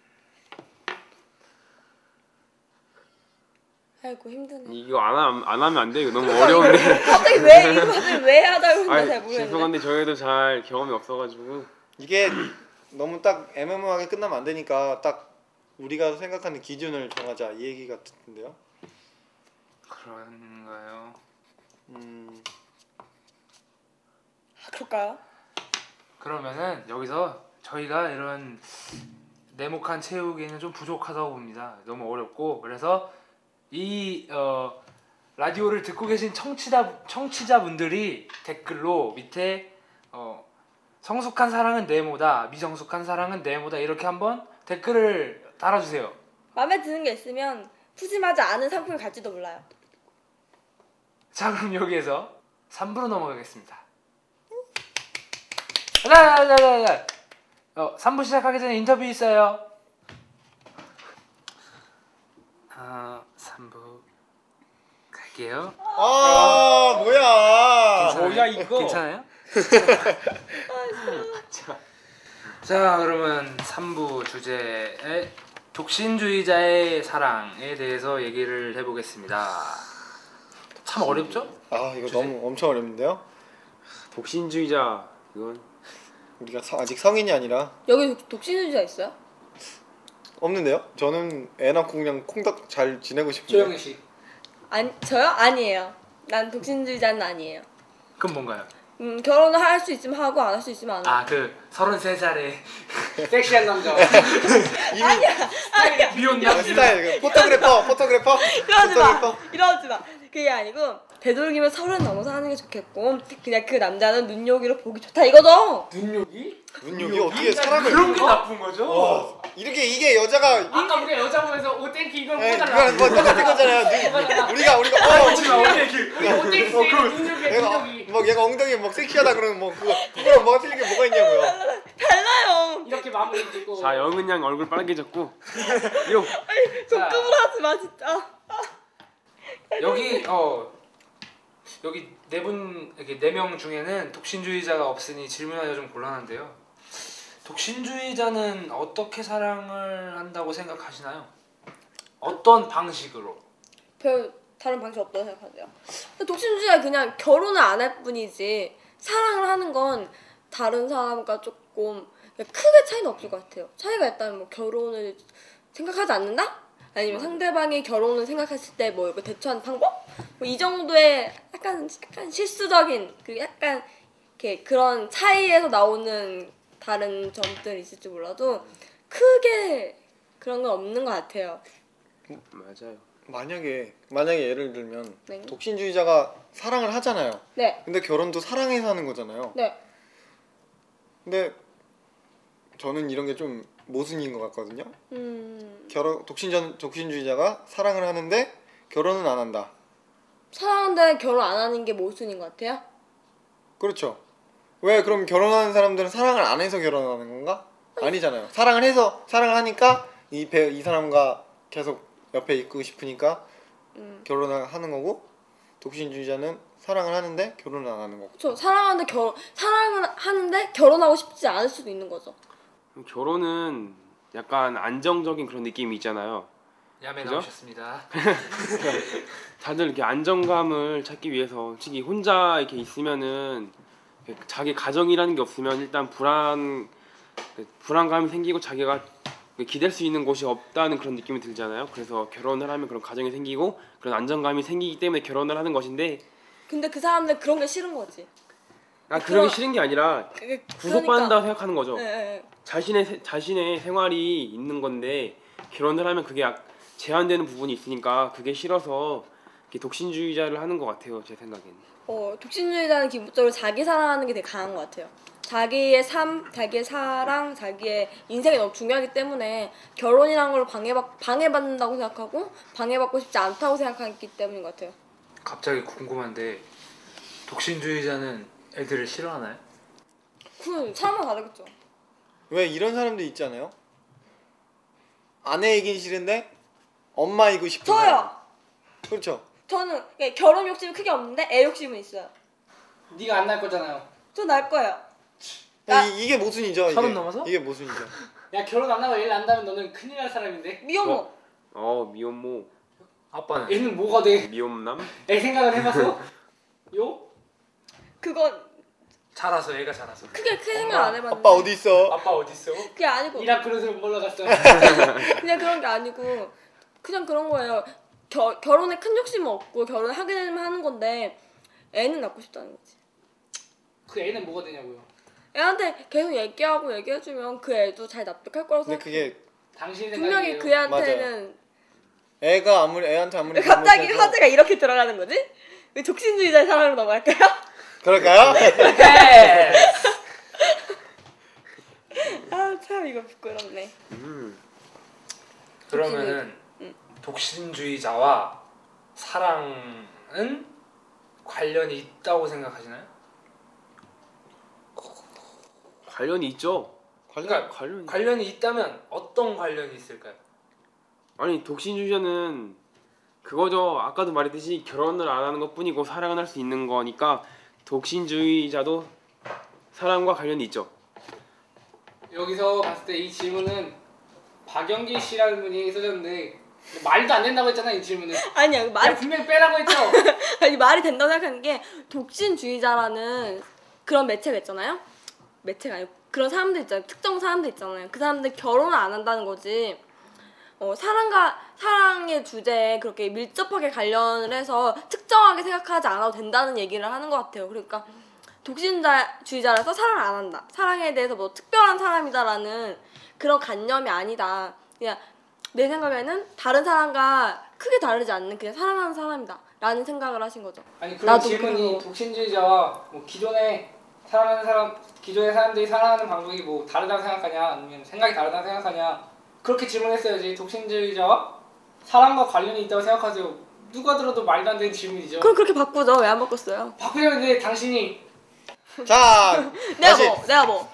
아이고 힘드네. 이거 안, 함- 안 하면 안 돼. 이거 너무 어려운데. 갑자기 왜 이거 갑자기 왜 했는지 아잘 모르겠네. 죄송한데 저희도 잘 경험이 없어가지고 이게 너무 딱 애매모호하게 끝나면 안 되니까 딱 우리가 생각하는 기준을 정하자 이 얘기 같은데요. 그런가요? 음, 아, 그럴까요? 그러면은 여기서 저희가 이런 네모칸 채우기에는 좀 부족하다고 봅니다. 너무 어렵고 그래서 이 어, 라디오를 듣고 계신 청취자 청취자분들이 댓글로 밑에 어, 성숙한 사랑은 네모다, 미성숙한 사랑은 네모다 이렇게 한번 댓글을 달아주세요. 마음에 드는 게 있으면 푸짐하지 않은 상품을 갈지도 몰라요. 자 그럼 여기에서 3부로 넘어가겠습니다. 라라라라라. 어, 3부 시작하기 전에 인터뷰 있어요. 아 3부 갈게요. 아 뭐야? 괜찮아요? 뭐야, 이거? 괜찮아요? 자, 자 그러면 3부 주제의 독신주의자의 사랑에 대해서 얘기를 해보겠습니다. 참 어렵죠? 아 이거 주제? 너무 엄청 어렵는데요. 독신주의자 이건 우리가 서- 아직 성인이 아니라 여기 독- 독신주의자 있어요? 없는데요. 저는 애 낳고 그냥 콩닥 잘 지내고 싶은데. 조영희 씨. 아니 저요? 아니에요. 난 독신주의자는 아니에요. 그럼 뭔가요? 음 결혼을 할 수 있으면 하고 안 할 수 있으면 안 하고. 아그 33살에 섹시한 남자. 아니야. 미혼남 스타일 그 포토그래퍼 포토그래퍼 이러지 마. photographer 이러지 마. 그게 아니고 되도록이면 서른 넘어서 하는 게 좋겠고 그냥 그 남자는 눈요기로 보기 좋다 이거죠. 눈요기? 눈요기 어떻게 사람을 그런 게 나쁜 거죠? 어, 이렇게 이게 여자가 아까 우리가 여자 보면서 오 thank you 이걸 에, 보달라. 그거는 뭐 똑같은 거잖아요. 눈- 우리가 우리가 어, 우리 오 thank you 눈요기 얘가 눈요기. 막 얘가 엉덩이 막 섹시하다 그러면 뭐 그거 그거랑 뭐가 틀린 게 뭐가 있냐고요. 달라요. 이렇게 마무리 짓고. 자 영은 양 얼굴 빨개졌고 요 적금을 하지 마 진짜. 여기 어 여기 네 분 이렇게 네 명 중에는 독신주의자가 없으니 질문하기가 좀 곤란한데요. 독신주의자는 어떻게 사랑을 한다고 생각하시나요? 어떤 방식으로? 별 다른 방식 없다고 생각하세요. 독신주의자 그냥 결혼을 안 할 뿐이지 사랑을 하는 건 다른 사람과 조금 크게 차이는 없을 것 같아요. 차이가 있다면 뭐 결혼을 생각하지 않는다? 아니면 상대방이 결혼을 생각했을 때 뭐 이거 대처하는 방법? 뭐 이 정도의 약간 약간 실수적인 그 약간 이렇게 그런 차이에서 나오는 다른 점들이 있을지 몰라도 크게 그런 건 없는 것 같아요. 맞아요. 만약에 만약에 예를 들면 네. 독신주의자가 사랑을 하잖아요. 네, 근데 결혼도 사랑해서 하는 거잖아요. 네. 근데 저는 이런 게 좀 모순인 것 같거든요. 음. 결혼 독신전 독신주의자가 사랑을 하는데 결혼은 안 한다. 사랑한다는 결혼 안 하는 게 모순인 것 같아요? 그렇죠. 왜 그럼 결혼하는 사람들은 사랑을 안 해서 결혼하는 건가? 아니잖아요. 사랑을 해서 사랑을 하니까 이 배 이 사람과 계속 옆에 있고 싶으니까 음. 결혼을 하는 거고 독신주의자는 사랑을 하는데 결혼을 안 하는 거고. 저 사랑하는데 결 사랑은 하는데 결혼하고 싶지 않을 수도 있는 거죠. 결혼은 약간 안정적인 그런 느낌이 있잖아요. 야매 그죠? 나오셨습니다. 다들 이렇게 안정감을 찾기 위해서 솔직히 혼자 이렇게 있으면은 자기 가정이라는 게 없으면 일단 불안 불안감이 생기고 자기가 기댈 수 있는 곳이 없다는 그런 느낌이 들잖아요. 그래서 결혼을 하면 그런 가정이 생기고 그런 안정감이 생기기 때문에 결혼을 하는 것인데 근데 그 사람들 그런 게 싫은 거지. 아 그러기 그럼- 싫은 게 아니라 그게 구속받는다고 생각하는 거죠. 예, 예. 자신의 세- 자신의 생활이 있는 건데 결혼을 하면 그게 약- 제한되는 부분이 있으니까 그게 싫어서 이렇게 독신주의자를 하는 것 같아요. 제 생각에는. 어, 독신주의자는 기본적으로 자기 사랑하는 게 되게 강한 것 같아요. 자기의 삶, 자기의 사랑, 자기의 인생이 너무 중요하기 때문에 결혼이란 걸 방해받, 방해받는다고 생각하고 방해받고 싶지 않다고 생각하기 때문인 것 같아요. 갑자기 궁금한데 독신주의자는 애들을 싫어하나요? 그건 사람마다 다르겠죠. 왜 이런 사람도 있잖아요. 아내이긴 싫은데 엄마이고 싶은 저요. 사람. 그렇죠. 저는 결혼 욕심이 크게 없는데 애 욕심은 있어요. 네가 안 날 거잖아요. 저 날 거예요. 야. 이, 이게 모순이죠. 이게. 서른 넘어서? 이게 모순이죠. 야 결혼 안 하고 애 난다면 너는 큰일 날 사람인데. 미혼모. 어 미혼모 아빠는 애는 뭐가 돼? 미혼남 애 생각을 해봤어? 요? 그건 자라서 애가 자라서 크게 크게 생각 안 해봤는데. 아빠 어디 있어? 아빠 어디 있어? 그게 아니고 그릇으로 못 올라갔어. 그냥 그런 게 아니고 그냥 그런 거예요. 겨, 결혼에 큰 욕심은 없고 결혼하게 되면 하는 건데 애는 낳고 싶다는 거지. 그 애는 뭐가 되냐고요? 애한테 계속 얘기하고 얘기해주면 그 애도 잘 납득할 거라고 근데 생각해. 그게 당신 분명히 생각이에요. 그 애한테는 애가 아무리 애한테 아무리 왜 갑자기 잘못해도- 화제가 이렇게 들어가는 거지? 왜 독신주의자의 사랑으로 넘어갈까요? 그럴까요? 네. 아참 이거 부끄럽네. 음. 그러면은 응. 독신주의자와 사랑은 관련이 있다고 생각하시나요? 관련이 있죠. 그러니까 관련 관련이 있다면 어떤 관련이 있을까요? 아니 독신주의자는 그거죠. 아까도 말했듯이 결혼을 안 하는 것 뿐이고 사랑을 할수 있는 거니까 독신주의자도 사랑과 관련이 있죠. 여기서 봤을 때 이 질문은 박영기 씨라는 분이 써줬는데 말도 안 된다고 했잖아 이 질문은. 아니야 말 말이 분명히 빼라고 했죠. 아니 말이 된다고 생각하는 게 독신주의자라는 그런 매체가 있잖아요. 매체가 아니고 그런 사람들 있잖아요. 특정 사람들 있잖아요. 그 사람들 결혼을 안 한다는 거지. 어, 사랑과 사랑의 주제에 그렇게 밀접하게 관련을 해서 특정하게 생각하지 않아도 된다는 얘기를 하는 것 같아요. 그러니까 독신주의자라서 사랑을 안 한다. 사랑에 대해서 뭐 특별한 사람이다라는 그런 관념이 아니다. 그냥 내 생각에는 다른 사람과 크게 다르지 않는 그냥 사랑하는 사람이다. 라는 생각을 하신 거죠. 아니 그런 질문이. 독신주의자와 뭐 기존에 사랑하는 사람 기존의 사람들이 사랑하는 방법이 뭐 다르다고 생각하냐 아니면 생각이 다르다고 생각하냐 그렇게 질문했어야지 독신주의자와 사랑과 관련이 있다고 생각하세요 누가 들어도 말도 안 되는 질문이죠 그럼 그렇게 바꾸죠. 왜 안 바꿨어요? 바꾸려는데 당신이 자, 내가 다시 뭐? 내가 뭐?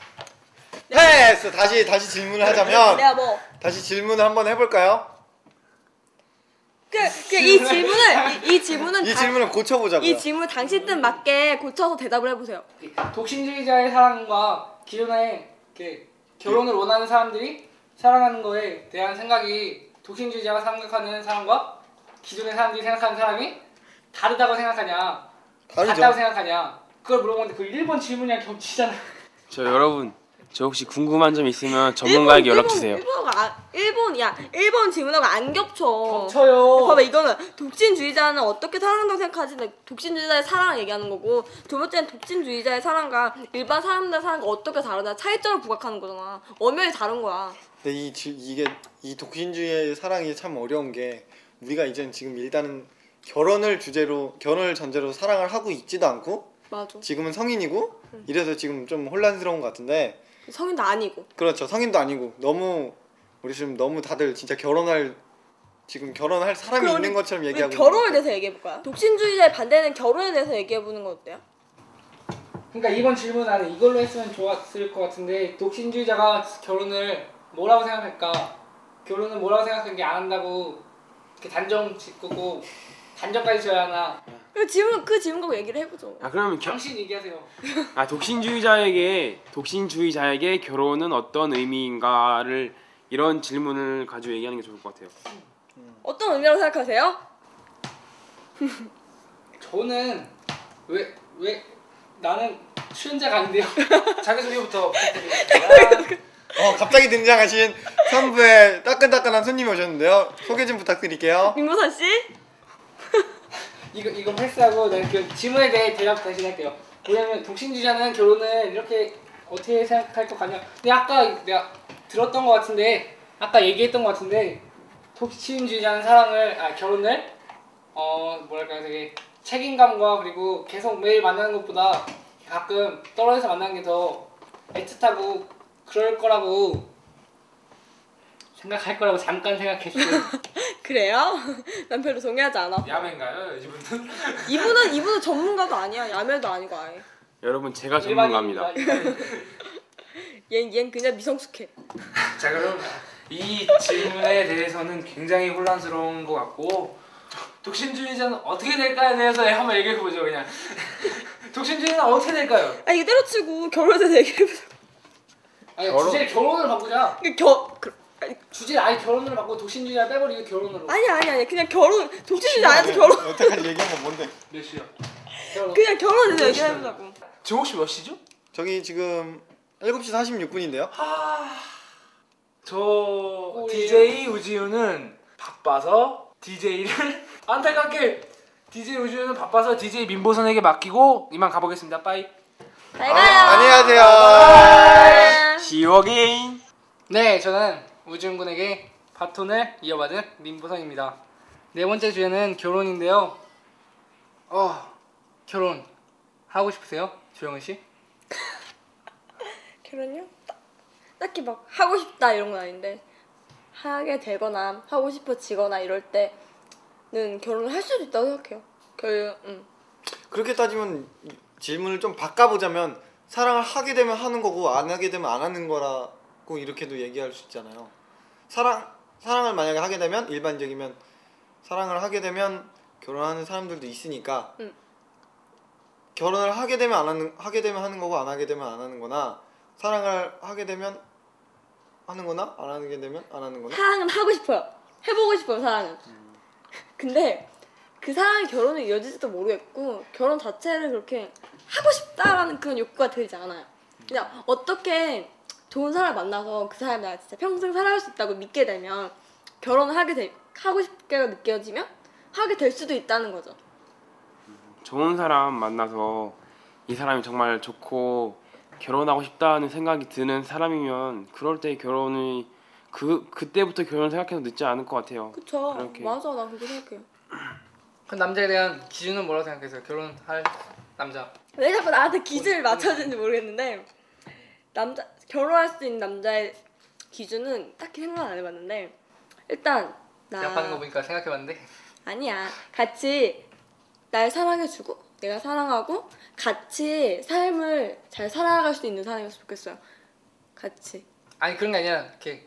패스. 다시 다시 질문을 하자면 내가 뭐? 다시 질문을 한번 해볼까요? 그, 그 이 질문을 이, 이 질문은 이 다- 질문을 고쳐보자고요. 이 질문 당신 뜻 맞게 고쳐서 대답을 해보세요. 독신주의자의 사랑과 기존에 이렇게 결혼을 원하는 사람들이 사랑하는 거에 대한 생각이 독신주의자가 생각하는 사람과 기존의 사람들이 생각하는 사람이 다르다고 생각하냐 다르죠. 같다고 생각하냐 그걸 물어보는데 그 1번 질문이랑 겹치잖아 저 여러분 저 혹시 궁금한 점 있으면 전문가에게 연락 주세요. 일본 아, 일본 야 일본 질문하고 안 겹쳐. 겹쳐요 봐봐 이거는 독신주의자는 어떻게 사랑한다고 생각하지? 독신주의자의 사랑 얘기하는 거고 두 번째는 독신주의자의 사랑과 일반 사람들의 사랑과 어떻게 다르다 차이점을 부각하는 거잖아. 엄연히 다른 거야. 근데 이 지- 이게 이 독신주의의 사랑이 참 어려운 게 우리가 이제 지금 일단은 결혼을 주제로 결혼을 전제로 사랑을 하고 있지도 않고 맞아. 지금은 성인이고 이래서 지금 좀 혼란스러운 것 같은데 성인도 아니고. 그렇죠 성인도 아니고 너무 우리 지금 너무 다들 진짜 결혼할 지금 결혼할 사람이 그럼 있는 우리- 것처럼 우리 얘기하고 결혼에 있는 것 대해서 얘기해 볼까요? 독신주의자의 반대는 결혼에 대해서 얘기해 보는 건 어때요? 그러니까 이번 질문 나는 이걸로 했으면 좋았을 것 같은데 독신주의자가 결혼을 뭐라고 생각할까 결혼을 뭐라고 생각하는 게안 한다고 이렇게 단정 짓고 단정까지 지어야 하나 그 질문 그 질문 갖고 얘기를 해보죠. 아 그러면 겨, 당신 얘기하세요 아 독신주의자에게 독신주의자에게 결혼은 어떤 의미인가를 이런 질문을 가지고 얘기하는 게 좋을 것 같아요. 어떤 의미라고 생각하세요? 저는 왜 왜 나는 출연자가 아닌데요 자기소개부터 부탁드리겠습니다. 어 갑자기 등장하신 3부에 따끈따끈한 손님이 오셨는데요. 소개 좀 부탁드릴게요. 민모선 씨? 이거 이거 패스하고 내가 그 질문에 대해 대답 대신 할게요. 왜냐면 독신주의자는 결혼을 이렇게 어떻게 생각할 것 같냐? 근데 아까 내가 들었던 것 같은데 아까 얘기했던 것 같은데 독신주의자는 사랑을 아 결혼을 어 뭐랄까 되게 책임감과 그리고 계속 매일 만나는 것보다 가끔 떨어져서 만나는 게 더 애틋하고 그럴 거라고 생각할 거라고 잠깐 생각했어요. 그래요? 난 별로 동의하지 않아. 야매인가요 이분은? 이분은 이분은 전문가도 아니야. 야매도 아니고 아예. 여러분 제가 전문가입니다. 얜, 얜 그냥 미성숙해. 자 그럼 이 질문에 대해서는 굉장히 혼란스러운 것 같고 독신주의자는 어떻게 될까에 대해서 한번 얘기해 보죠 그냥 독신주의는 어떻게 될까요? 아 이거 때려치고 결혼에 대해 얘기해보자. 아니 결혼- 주제 결혼을 바꾸자. 그 겨 그, 아니, 주제 아예 결혼을 바꾸고 독신주의자 빼버리고 결혼으로. 아니 아니 아니 그냥 결혼 독신주의 아니어서 결혼 여태까지 얘기한 건 뭔데? 몇 시요? 결혼. 그냥 대해 얘기해보자고. 지금 혹시 몇 시죠? 저기 지금 7시 46분인데요. 저 오, DJ 우지우는 바빠서 DJ를 안타깝게 DJ 우지우는 바빠서 DJ 민보선에게 맡기고 이만 가보겠습니다 빠이 잘 아, 가요. 안녕하세요. 아. 시워게인 네, 저는 우준군에게 바톤을 이어받은 민보선입니다. 네 번째 주제는 결혼인데요. 어, 결혼 하고 싶으세요, 주영은 씨? 결혼요? 딱- 딱히 막 하고 싶다 이런 건 아닌데 하게 되거나 하고 싶어지거나 이럴 때는 결혼을 할 수도 있다고 생각해요. 결, 음. 그렇게 따지면 이- 질문을 좀 바꿔보자면 사랑을 하게 되면 하는 거고 안 하게 되면 안 하는 거라고 이렇게도 얘기할 수 있잖아요. 사랑 사랑을 만약에 하게 되면 일반적이면 사랑을 하게 되면 결혼하는 사람들도 있으니까 응. 결혼을 하게 되면 안 하는 하게 되면 하는 거고 안 하게 되면 안 하는 거나 사랑을 하게 되면 하는 거나 안 하게 되면 안 하는 거나 사랑은 하고 싶어요. 해보고 싶어요 사랑은. 근데 그 사랑이 결혼에 이어질지도 모르겠고 결혼 자체를 그렇게 하고 싶다라는 그런 욕구가 들지 않아요. 그냥 어떻게 좋은 사람을 만나서 그 사람이 나 진짜 평생 살아갈 수 있다고 믿게 되면 결혼을 하게 돼 하고 싶게 느껴지면 하게 될 수도 있다는 거죠. 좋은 사람 만나서 이 사람이 정말 좋고 결혼하고 싶다는 생각이 드는 사람이면 그럴 때 결혼이 그 그때부터 결혼 생각해도 늦지 않을 것 같아요. 그쵸? 그렇게. 맞아, 나 그렇게 생각해요. 그 남자에 대한 기준은 뭐라고 생각해서요? 결혼할 남자. 왜 자꾸 나한테 기준을 맞춰주는지 모르겠는데 남자 결혼할 수 있는 남자의 기준은 딱히 생각 안 해봤는데 일단 나 대답하는 거 보니까 생각해봤는데? 아니야. 같이 날 사랑해주고 내가 사랑하고 같이 삶을 잘 살아갈 수 있는 사람이었으면 좋겠어요. 같이. 아니 그런 게 아니라 이렇게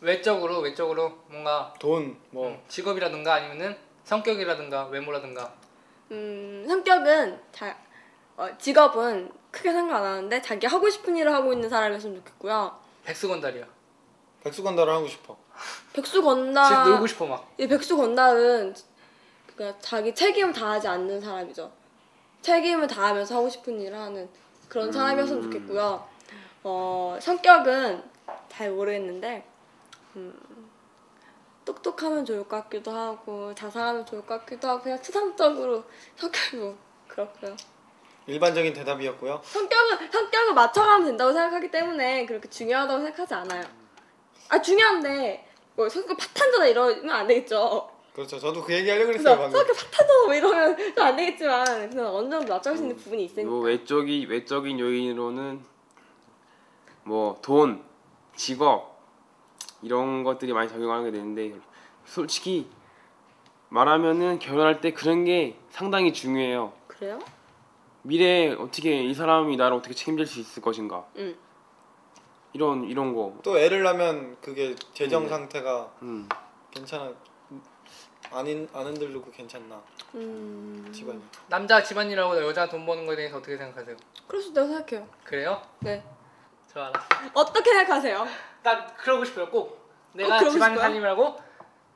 외적으로 외적으로 뭔가 돈 뭐. 음, 직업이라든가 아니면은 성격이라든가 외모라든가. 음 성격은 잘 어, 직업은 크게 생각 안 하는데 자기 하고 싶은 일을 하고 있는 사람이었으면 좋겠고요. 백수건달이야. 백수건달을 하고 싶어. 백수 건달 집 놀고 싶어 막. 이 백수 건달은 그러니까 자기 책임을 다하지 않는 사람이죠. 책임을 다하면서 하고 싶은 일을 하는 그런 사람이었으면 좋겠고요. 어, 성격은 잘 모르겠는데 음, 똑똑하면 좋을 것 같기도 하고 자상하면 좋을 것 같기도 하고 그냥 추상적으로 성격이 뭐 그렇고요. 일반적인 대답이었고요. 성격은 성격을 맞춰가면 된다고 생각하기 때문에 그렇게 중요하다고 생각하지 않아요. 아 중요한데 뭐 성격 파탄자다 이러면 안 되겠죠. 그렇죠. 저도 그 얘기 하려고 그랬어요 그래서 방금. 성격 파탄자다 뭐 이러면 좀 안 되겠지만 그냥 어느 정도 맞춰갈 수 있는 부분이 있으니까. 요 외적이 외적인 요인으로는 뭐 돈, 직업 이런 것들이 많이 적용하게 되는데 솔직히 말하면은 결혼할 때 그런 게 상당히 중요해요. 그래요? 미래에 어떻게 이 사람이 나를 어떻게 책임질 수 있을 것인가 응. 이런 이런 거. 또 애를 낳으면 그게 재정 음. 상태가 음. 괜찮아 안, 안 흔들리고 괜찮나 음. 집안이 남자 집안일하고 여자 돈 버는 거에 대해서 어떻게 생각하세요? 그럴 수 있다고 생각해요. 그래요? 네. 저 알았어. 어떻게 생각하세요? 나 그러고 싶어요 꼭. 내가 꼭 그러고 집안 싶어요? 하고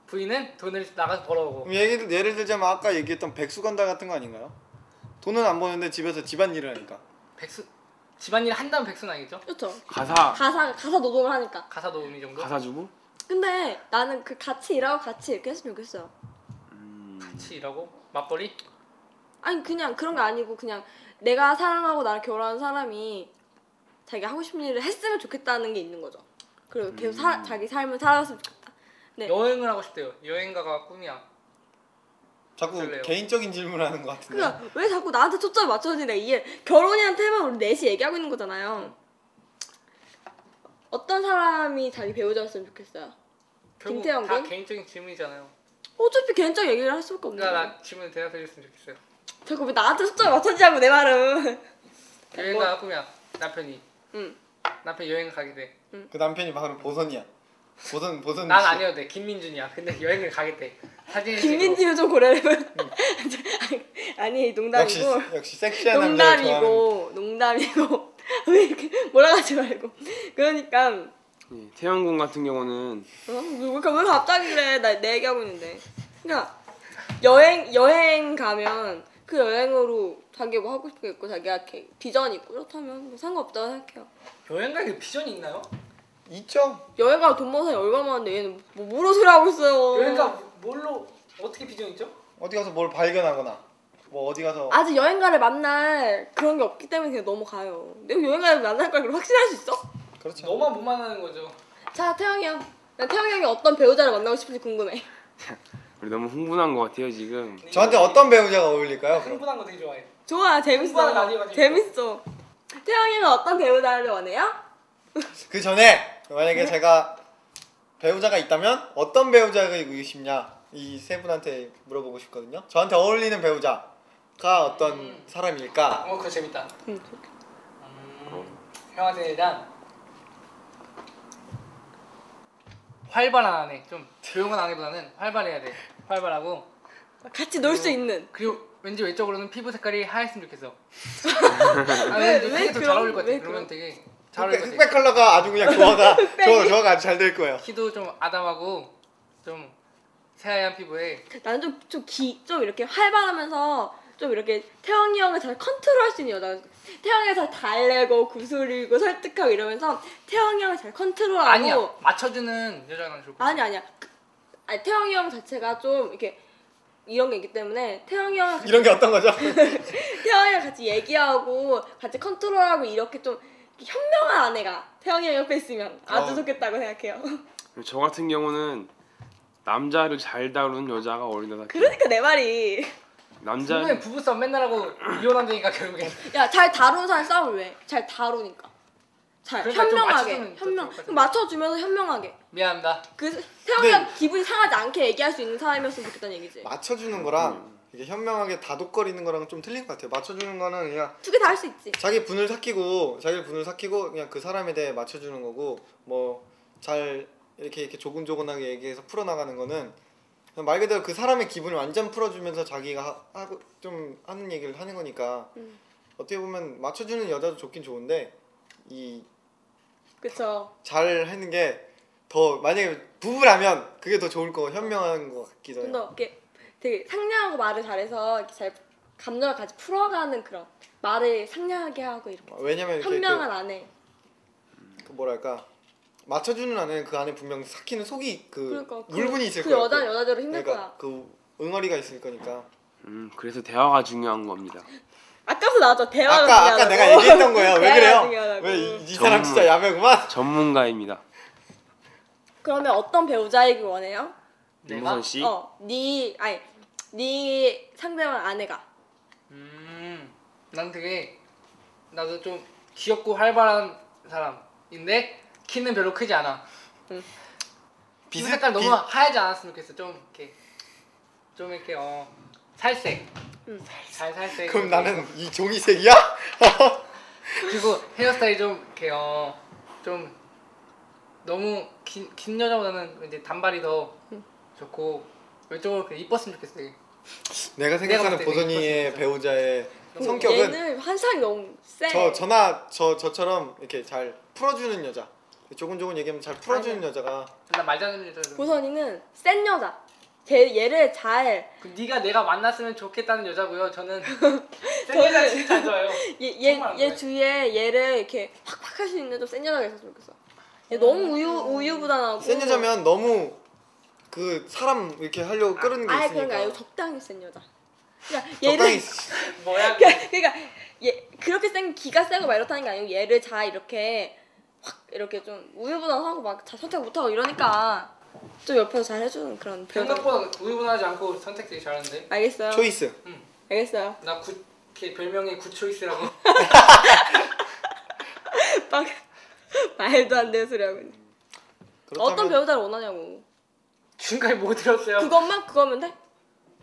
부인은 돈을 나가서 벌어오고. 그럼 예를, 예를 들자면 아까 얘기했던 백수건달 같은 거 아닌가요? 돈은 안 버는데 집에서 집안일을 하니까 백수 집안일 한다면 백수는 아니겠죠? 그렇죠. 가사 가사 가사 노동을 하니까. 가사 도우미 정도? 가사 주부? 근데 나는 그 같이 일하고 같이 이렇게 했으면 좋겠어요. 음, 같이 일하고 맞벌이? 아니 그냥 그런 게 아니고 그냥 내가 사랑하고 나를 결혼한 사람이 자기가 하고 싶은 일을 했으면 좋겠다는 게 있는 거죠. 그리고 계속 사, 자기 삶을 살아갔으면 좋겠다. 네. 여행을 하고 싶대요. 여행가가 꿈이야. 자꾸 어쩔래요? 개인적인 질문하는 것 같은데. 그러니까 왜 자꾸 나한테 초점을 맞춰야지 내가 이해 결혼이란 테마 우리 넷이 얘기하고 있는 거잖아요. 어떤 사람이 자기 배우자였으면 좋겠어요. 결국 김태형 다 군? 개인적인 질문이잖아요. 어차피 개인적 얘기를 할 수밖에 없는 그러니까 거야. 나 질문 대답해 줬으면 좋겠어요. 자꾸 왜 나한테 초점을 맞춰지냐고 내 말은. 여행가가 꿈이야. 남편이. 응. 남편 여행 가게 돼. 그 남편이 바로 보선이야. 보선 보선. 난 씨. 아니어도 돼. 김민준이야. 근데 여행을 가겠대. 찍고. 김민지도 좀 고려해보면 아니 역시 농담이고 역시 섹시한 남자를 좋아하는. 농담이고 농담이고 왜 이렇게 몰아가지 말고 그러니까 예, 태영 군 같은 경우는 어? 왜, 왜 갑자기 그래 나 내 얘기하고 있는데 그러니까 여행 여행 가면 그 여행으로 자기 뭐 하고 싶은 게 있고 자기가 이렇게 비전이 있고 그렇다면 뭐 상관없다고 생각해요 여행 가기 비전이 있나요? 있죠. 여행 가면 돈 모아서 얼마 많은데 얘는 뭐 뭐로 소리 하고 있어요 여행가 뭘로 어떻게 비전 있죠? 어디 가서 뭘 발견하거나 뭐 어디 가서 아직 여행가를 만날 그런 게 없기 때문에 그냥 넘어가요 내가 여행가를 만날 걸 확신할 수 있어? 그렇죠. 너만 못 만나는 거죠. 자 태영이 형. 난 태영이 형이 어떤 배우자를 만나고 싶은지 궁금해. 우리 너무 흥분한 것 같아요 지금. 저한테 어떤 배우자가 어울릴까요? 그럼? 흥분한 거 되게 좋아해. 좋아 재밌어. 라디오가 재밌어. 태영이 형은 어떤 배우자를 원해요? 그 전에 만약에 제가 배우자가 있다면 어떤 배우자가 싶냐 이 세 분한테 물어보고 싶거든요. 저한테 어울리는 배우자가 어떤 음. 사람일까? 어, 그거 재밌다. 응. 음, 형한테 일단 활발한 아내, 좀 조용한 아내보다는 활발해야 돼. 활발하고 같이 놀 수 있는. 그리고 왠지 외적으로는 피부 색깔이 하였으면 좋겠어. 아, 왜- 왠지 왜 되게 더 그런- 잘 어울릴 것 같아. 왜 그러면 그런- 되게 잘 흑백, 흑백. 컬러가 아주 그냥 조화가 조, 조화가 아주 잘 될 거예요. 키도 좀 아담하고 좀 새하얀 피부에 나는 좀좀기좀 이렇게 활발하면서 좀 이렇게 태영이 형을 잘 컨트롤할 수 있는 여자. 태영이가 잘 달래고 구슬이고 설득하고 이러면서 태영이 형을 잘 컨트롤하고. 아니야 맞춰주는 것 같아. 아니 아니야. 그- 아니 태영이 형 자체가 좀 이렇게 이런 게 있기 때문에 태영이 형 이런 게 어떤 거죠? 태영이랑 같이 얘기하고 같이 컨트롤하고 이렇게 좀 현명한 아내가 태영이 형 옆에 있으면 아주 어. 좋겠다고 생각해요. 저 같은 경우는 남자를 잘 다루는 여자가 어울린다. 그러니까 내 말이 남자 부부는 부부싸움 맨날 하고 이혼한다니까 결국엔 야 잘 다루는 사람 싸움을 왜? 잘 다루니까. 잘 그러니까 좀 현명하게 맞춰주면 현명 맞춰주면서 현명하게 미안합니다. 그 태영이 형 기분이 상하지 않게 얘기할 수 있는 사람이었으면 좋겠다는 얘기지. 맞춰주는 거랑 이게 현명하게 다독거리는 거랑 좀 틀린 것 같아요. 맞춰주는 거는 그냥 두 개 다 할 수 있지. 자기 분을 삭히고 자기 분을 삭히고 그냥 그 사람에 대해 맞춰주는 거고 뭐 잘 이렇게 이렇게 조근조근하게 얘기해서 풀어나가는 거는 그냥 말 그대로 그 사람의 기분을 완전 풀어주면서 자기가 하, 하고 좀 하는 얘기를 하는 거니까 음. 어떻게 보면 맞춰주는 여자도 좋긴 좋은데 이잘 그쵸. 하는 게 더 만약에 부부라면 그게 더 좋을 거 현명한 것 같기도 좀 해요. 더 이렇게 되게 상냥하고 말을 잘해서 이렇게 잘 감정을 같이 풀어가는 그런 말을 상냥하게 하고 이렇게 왜냐면 이렇게 현명한 아내. 그, 그 뭐랄까 맞춰주는 안에는 그 안에 분명 삭히는 속이 그 그러니까 그- 물분이 있을 그 거야. 여자 여자대로 힘들 그러니까 거야. 그 응어리가 있을 거니까. 음, 그래서 대화가 중요한 겁니다. 아까부터 나왔죠 대화가 아까 아까 중요하다고. 내가 얘기했던 거예요. 왜 대화가 그래요? 중요하다고. 왜 이 사람 전문. 진짜 야매구만. 전문가입니다. 그러면 어떤 배우자이기 원해요? 내가 임무선 씨. 어, 네 아니 네 상대방 아내가. 음, 난 되게 나도 좀 귀엽고 활발한 사람인데 키는 별로 크지 않아. 피부 비슷- 색깔 너무 비- 하얗지 않았으면 좋겠어. 좀 이렇게 좀 이렇게 어 살색. 음. 살 살색. 그럼 나는 이 종이색이야? 그리고 헤어스타일 좀 이렇게 어좀 너무 긴, 긴 여자보다는 이제 단발이 더 음. 좋고 왼쪽으로 이렇게 이뻤으면 좋겠어. 되게. 내가 생각하는 때 보선이의 배우자의 어, 성격은 얘는 환상이 너무 세. 저 저나 저 저처럼 이렇게 잘 풀어주는 여자. 조근조근 얘기하면 잘 풀어주는. 여자가 난 말자는 여자. 보선이는 센 여자. 걔 얘를 잘 그 네가 내가 만났으면 좋겠다는 여자고요. 저는 센 여자 진짜 안 좋아해요. 얘 정말 안 얘 좋아해. 주위에 얘를 이렇게 확확 할수 있는 좀 센 여자가 있었으면 좋겠어. 얘 너무 우유 우유부단하고 센 여자면 너무 그 사람 이렇게 하려고 끌는 게 아예 그런 게 있으니까 아니고 적당히 센 여자. 그러니까 적당히 얘를 뭐야? 그러니까 얘 그렇게 센 기가 세고 막 이렇다는 게 아니고 얘를 잘 이렇게 확 이렇게 좀 우유부단하고 막잘 선택 못하고 이러니까 좀 옆에서 잘 해주는 그런. 생각보다 우유분하지 않고 선택 되게 잘하는데. 알겠어요. 초이스. 알겠어요. 나 구, 걔 별명이 구초이스라고. 막 말도 안 되는 소리 하고 있네. 그렇다면 어떤 배우자를 원하냐고. 지금까지 못 들었어요. 그것만 그거면 돼?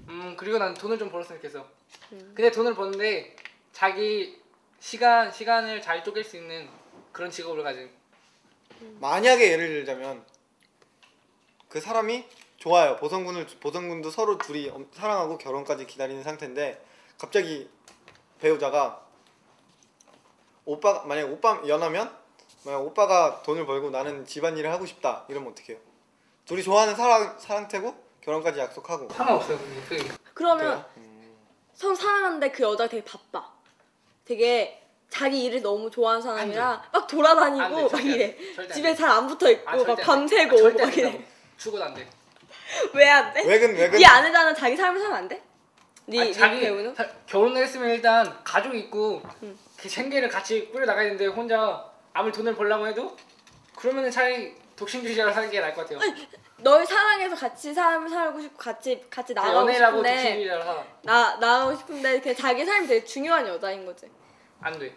음 그리고 난 돈을 좀 벌었으면 좋겠어. 음. 근데 돈을 버는데 자기 시간 시간을 잘 쪼갤 수 있는 그런 직업을 가진. 만약에 예를 들자면 그 사람이 좋아요. 보성군을 보성군도 서로 둘이 엄- 사랑하고 결혼까지 기다리는 상태인데 갑자기 배우자가 오빠 만약 오빠 연하면 만약 오빠가 돈을 벌고 나는 집안일을 하고 싶다 이러면 어떡해요? 둘이 좋아하는 사랑 사랑태고 결혼까지 약속하고 상관없어요. 그게. 그게. 그러면 그래요? 서로 사랑하는데 그 여자가 되게 바빠. 되게 자기 일을 너무 좋아하는 사람이라 막안 돌아다니고 돼, 막 절대 안 이래. 돼. 절대 안 집에 돼. 잘 안 붙어 있고 아, 절대 막 안 돼. 밤새고 아, 절대 막안 이래. 된다고. 죽어도 안 돼. 왜 안 돼? 왜근 왜근 네 아내자는 자기 삶을 살면 안 돼? 네, 아니, 네 자기 배우는? 사- 결혼을 했으면 일단 가족 있고 응. 그 생계를 같이 꾸려 나가야 되는데 혼자 아무리 돈을 벌려고 해도 그러면은 차라리 독신주의자로 사는 게 나을 것 같아요. 널 사랑해서 같이 삶을 살고 싶고 같이 같이 나가고 연애라고 싶은데 독신주의자로 살아. 나 나가고 싶은데 그냥 자기 삶이 되게 중요한 여자인 거지. 안 돼.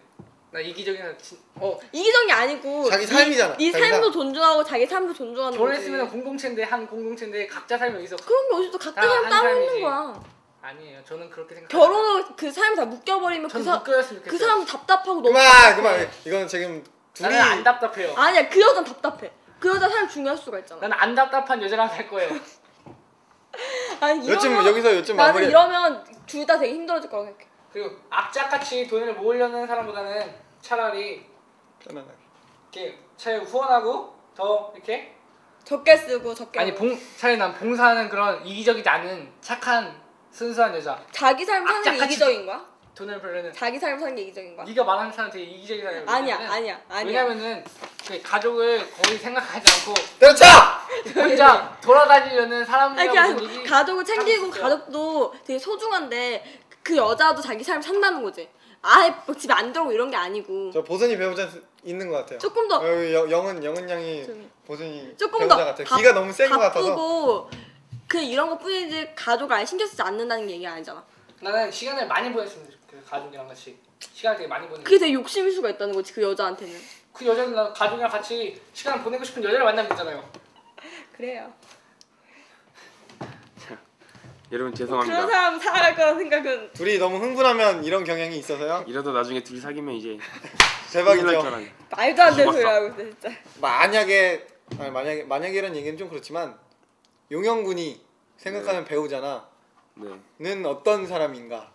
나 이기적인 사 진- 어 이기적이 아니고 자기 네- 삶이잖아. 네 자기 삶도 삶. 존중하고 자기 삶도 존중하는 결혼했으면 거지. 공동체인데 한 공동체인데 각자 삶이 어디서 그런 게 어디서 각자 다 삶 한 따로 삶이지. 있는 거야. 아니에요. 저는 그렇게 생각. 결혼을 그 삶을 다 묶여버리면 그, 전 사, 묶여였으면 그 좋겠어요. 사람 답답하고 너무 그만. 그만 이건 지금 둘이 나는 안 답답해요. 아니야 그 여자는 답답해. 그 여자 삶 중요할 수가 있잖아. 나는 안 답답한 여자랑 살 거예요. 아니 요즘 이러면 여기서 요즘 나는 마무리 이러면 둘 다 되게 힘들어질 거라고 생각해. 그리고 악착같이 돈을 모으려는 사람보다는 차라리 편안하게. 이렇게 차라리 후원하고 더 이렇게 적게 쓰고 적게 아니. 봉 차라리 난 봉사하는 그런 이기적이지 않은 착한 순수한 여자 자기 삶 사는 게 악착같이 이기적인 거야? 돈을 벌려는 자기 삶 사는 게 이기적인 거야? 네가 말하는 사람 되게 이기적인 사람이야 아니야 아니야 아니야. 왜냐면은 그 가족을 거의 생각하지 않고 때려차! 혼자 돌아다니려는 사람이라고 무슨 얘기 가족을 챙기고 있어요. 가족도 되게 소중한데 그 여자도 자기 삶 산다는 거지. 아예 막 집에 안 들어오고 이런 게 아니고 저 보선이 배우자 있는 것 같아요. 조금 더 여기 영- 영은 영은 양이 좀- 보선이 조금 배우자 더 같아요. 바- 기가 너무 센 것 같아서. 바쁘고 그 이런 것 뿐이지 가족을 아예 신경 쓰지 않는다는 게 얘기 아니잖아. 나는 시간을 많이 보냈으면 그 가족이랑 같이 시간을 되게 많이 보내 그게 되게 욕심일 수가 있다는 거지 그 여자한테는. 그 여자는 나 가족이랑 같이 시간 보내고 싶은 여자를 만나면 되잖아요 그래요. 여러분 그런 죄송합니다. 사람 살아갈 거라는 생각은 둘이 너무 흥분하면 이런 경향이 있어서요. 이러다 나중에 둘이 사귀면 이제 대박이죠. 말도 안 되는. 소리 하고 있어 진짜. 만약에 아니 만약에 만약에라는 얘기는 좀 그렇지만 용영 군이 생각하는 배우자나는 네. 어떤 사람인가?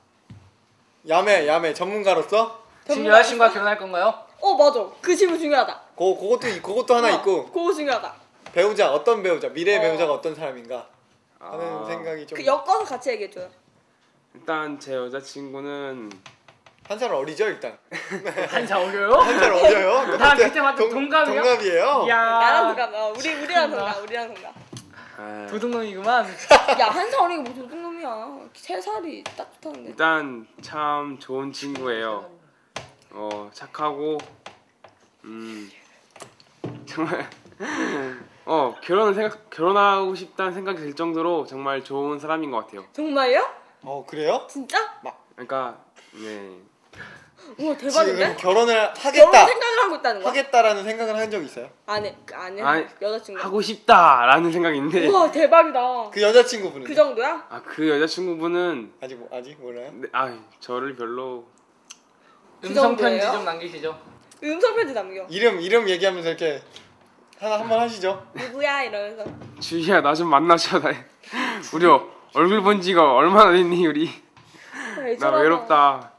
야매 야매 전문가로서 지금 여자친구와 결혼할 건가요? 어 맞아. 그 질문 중요하다. 고 그것도 이- 그것도 하나 어, 있고 그거 중요하다. 배우자 어떤 배우자 미래 의 어. 배우자가 어떤 사람인가 하는 아, 생각이 좀 그 엮어서 같이 얘기해줘요. 일단 제 여자친구는 한 살 어리죠 일단 한 살 어려요? 한 살 어려요. 나랑 그때 맞던 동갑이요? 동갑이에요. 이야 나랑 동갑. 어, 우리 우리랑 동갑. 우리랑 동갑. 아, 도둑놈이구만 야한 살 어린 게뭐 도둑 놈이야. 세 살이 따뜻한데. 일단 참 좋은 친구예요. 어 착하고 음 정말 어 결혼을 생각 결혼하고 싶다는 생각이 들 정도로 정말 좋은 사람인 것 같아요. 정말요? 어 그래요? 진짜? 그러니까 네 우와 대박인데? 결혼을 결혼 하겠다 생각을 하고 있다는 거야? 하겠다라는 생각을 한 적 있어요? 안해 안해 아니, 여자친구. 하고 싶다라는 생각이 있는데 우와 대박이다. 그 여자친구분은 그 정도야? 아 그 여자친구분은 아직 모- 아직 몰라요? 네, 아 저를 별로 그 음성 편지 정도예요? 좀 남기시죠 음성 편지 남겨. 이름 이름 얘기하면서 이렇게 하나 한번 하시죠. 누구야 이러면서. 주희야 나 좀 만나줘 나 우리 어- 얼굴 본 지가 얼마나 됐니 우리 아, 나. 외롭다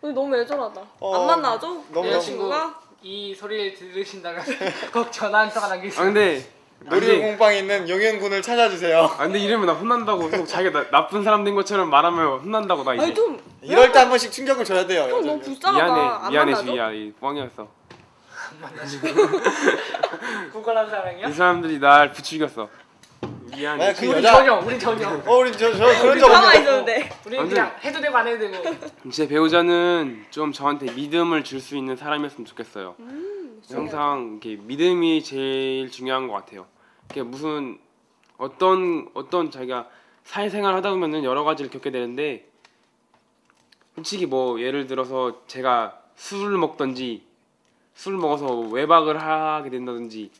너무 애절하다. 어, 안 만나죠? 너무 여자친구 여자친구가? 이 소리를 들으신다면 꼭 전화 한 통화 남기세요 아 근데 놀이 공방에 있는 용현군을 찾아주세요. 아 근데 이러면 나 혼난다고 꼭 자기가 나, 나쁜 사람 된 것처럼 말하면 혼난다고 나 이제 아니 좀 이럴 때 한 번씩 충격을 줘야 돼요. 형 너무. 불쌍하다. 미안해 안 미안해? 주희야 이 뻥이었어 구걸한 사랑이야? 이 사람들이 날 부추겼어 미안해. 그 우리 여자 전혀 우리 전혀. 어 우리 저, 저 그런 적 가만 없는데. 있었는데. 우리 완전- 그냥 해도 되고 안 해도 되고. 제 배우자는 좀 저한테 믿음을 줄 수 있는 사람이었으면 좋겠어요. 음, 항상 이렇게 믿음이 제일 중요한 것 같아요. 이게 무슨 어떤 어떤 자기가 사회생활 하다 보면은 여러 가지를 겪게 되는데 솔직히 뭐 예를 들어서 제가 술을 먹던지 술을 먹어서 외박을 하게 된다든지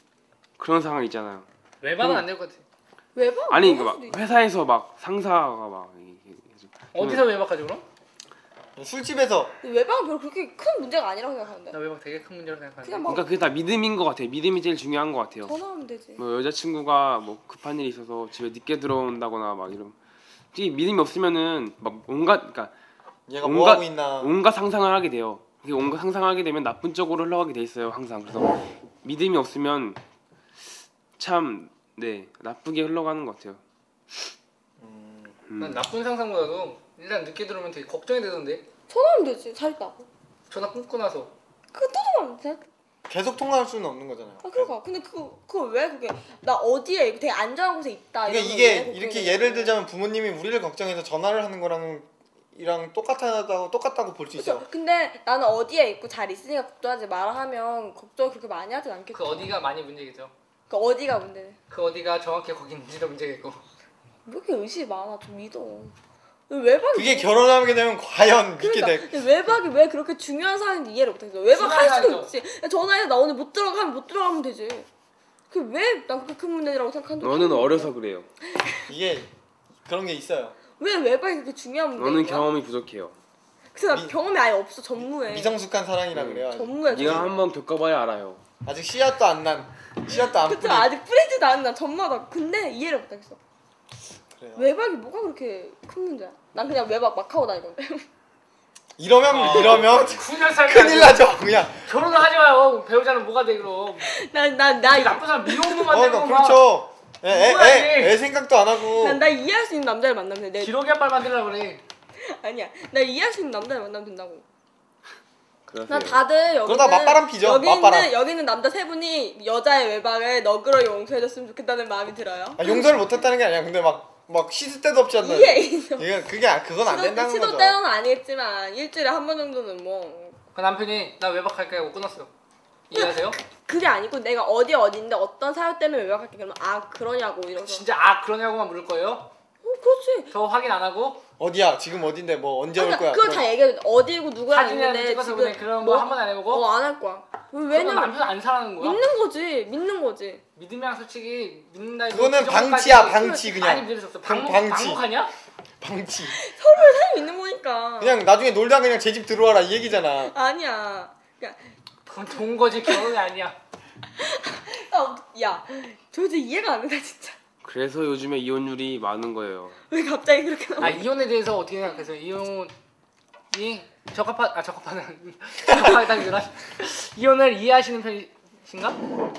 그런 상황 있잖아요. 외박은 안 될 것 같아 왜 봐? 아니 뭐그막 있지. 회사에서 막 상사가 막 어디서 외박하지 그럼? 술집에서 외박은 별로 그렇게 큰 문제가 아니라고 생각하는데. 나 외박 되게 큰 문제로 생각하는데 그냥 막 그러니까 그게 다 믿음인 것 같아요. 믿음이 제일 중요한 것 같아요. 전화하면 되지. 뭐 여자친구가 뭐 급한 일이 있어서 집에 늦게 들어온다거나 막 이런 솔직히 믿음이 없으면은 막 온갖 그러니까 얘가 뭐 온갖- 하고 있나 온갖 상상을 하게 돼요. 그게 온갖 상상을 하게 되면 나쁜 쪽으로 흘러가게 돼 있어요 항상. 그래서 믿음이 없으면 참 네 나쁘게 흘러가는 것 같아요. 음. 난 나쁜 상상보다도 일단 늦게 들어오면 되게 걱정이 되던데 전화하면 되지. 잘 있다고. 전화 끊고 나서 그거 뜯어가면 돼. 계속 통화할 수는 없는 거잖아요. 아 그러니까 근데 그거 그거 왜 그게 나 어디에 되게 안전한 곳에 있다. 그러니까 이게 이렇게. 예를 들자면 부모님이 우리를 걱정해서 전화를 하는 거랑 이랑 똑같다고 똑같다고 볼 수 있어. 근데 나는 어디에 있고 잘 있으니까 걱정하지 마라 하면 걱정 그렇게 많이 하진 않겠지. 그 어디가 많이 문제겠죠 그 어디가 문제네. 그 어디가 정확히 거기 있는지도 문제겠고 왜 이렇게 의심이 많아? 좀 믿어. 왜 외박이 그게 결혼하게 되면 과연 믿게 그러니까 돼. 외박이 왜 그렇게 중요한 사람인지 이해를 못하겠어. 외박 할 수도 중요하죠. 있지. 전화해서 나 오늘 못 들어가면 못 들어가면 되지. 그왜난 그렇게 큰 문제라고 생각하는데? 너는 어려서 그래요. 이게 그런 게 있어요. 왜 외박이 그렇게 중요한 문제인 너는? 경험이 부족해요. 그래서 나 미- 경험이 아예 없어 전무해. 미성숙한 사랑이라 그래요. 전무해. 네가 한번 겪어봐야 알아요. 아직 씨앗도 안 난, 씨앗도 안 그쵸. 아직 뿌리지도 않은 나 전무하다. 근데 이해를 못하겠어. 그래요. 외박이 뭐가 그렇게 큰 문제야? 난 그냥 외박 막 하고 다니던데. 이러면 아. 이러면 9년 살기 큰일 나죠. 그냥. 결혼을 하지 마요 배우자는 뭐가 돼 그럼 난난나 이 나쁜 사람 미혼모 어, 만들고 그러니까 그렇죠. 애, 애, 뭐야, 애, 이게. 애 생각도 안 하고. 난, 나 이해할 수 있는 남자를 만나면 돼. 내, 기록이 한발 만들라 그래 아니야. 나 이해할 수 있는 남자를 만나면 된다고. 그러세요. 난 다들 여기 그러다 맞바람 피죠, 여기 맞바람. 있는 여기 있는 남자 세 분이 여자의 외박을 너그러 용서해줬으면 좋겠다는 마음이 들어요. 아, 용서를 못했다는 게 아니야. 근데 막막 씻을 때도 없지 않나. 이해 있어. 이게 그게 아- 그건 안 된다는 시도 거죠. 때는 아니겠지만 일주일에 한 번 정도는 뭐 그 남편이 나 외박할게 하고 끊었어 이해하세요? 그게 아니고 내가 어디 어디인데 어떤 사유 때문에 외박할게 그러면 아 그러냐고 이러서 진짜 아 그러냐고만 물을 거예요? 어 그렇지. 더 확인 안 하고 어디야? 지금 어딘데? 뭐 언제 올 그러니까 거야? 그걸 그런- 다 얘기해 어디고 누구랑 사진이라도 있는데 찍어서 지금 그런 거 한 번 안 해보고 어안 할 거야. 왜냐면 남편 안 사랑하는 거야 믿는 거지 믿는 거지. 믿음이랑 솔직히 믿는다 이거 그거는 그 정도까지- 방치야, 방치 그냥. 아니 믿을 수 없어 방목, 방치. 방목하냐? 방치. 사람 믿는 거니까. 그냥 나중에 놀다 그냥 제 집 들어와라 이 얘기잖아. 아니야. 그냥 그건 좋은 거지 결혼이 아니야 아, 야, 저 이제 이해가 안 된다 진짜. 그래서 요즘에 이혼율이 많은 거예요. 왜 갑자기 그렇게? 아 이혼에 대해서 어떻게 생각하세요? 이혼이 적합하 아 적합하는 적합하다기보다 이혼을 이해하시는 편이신가?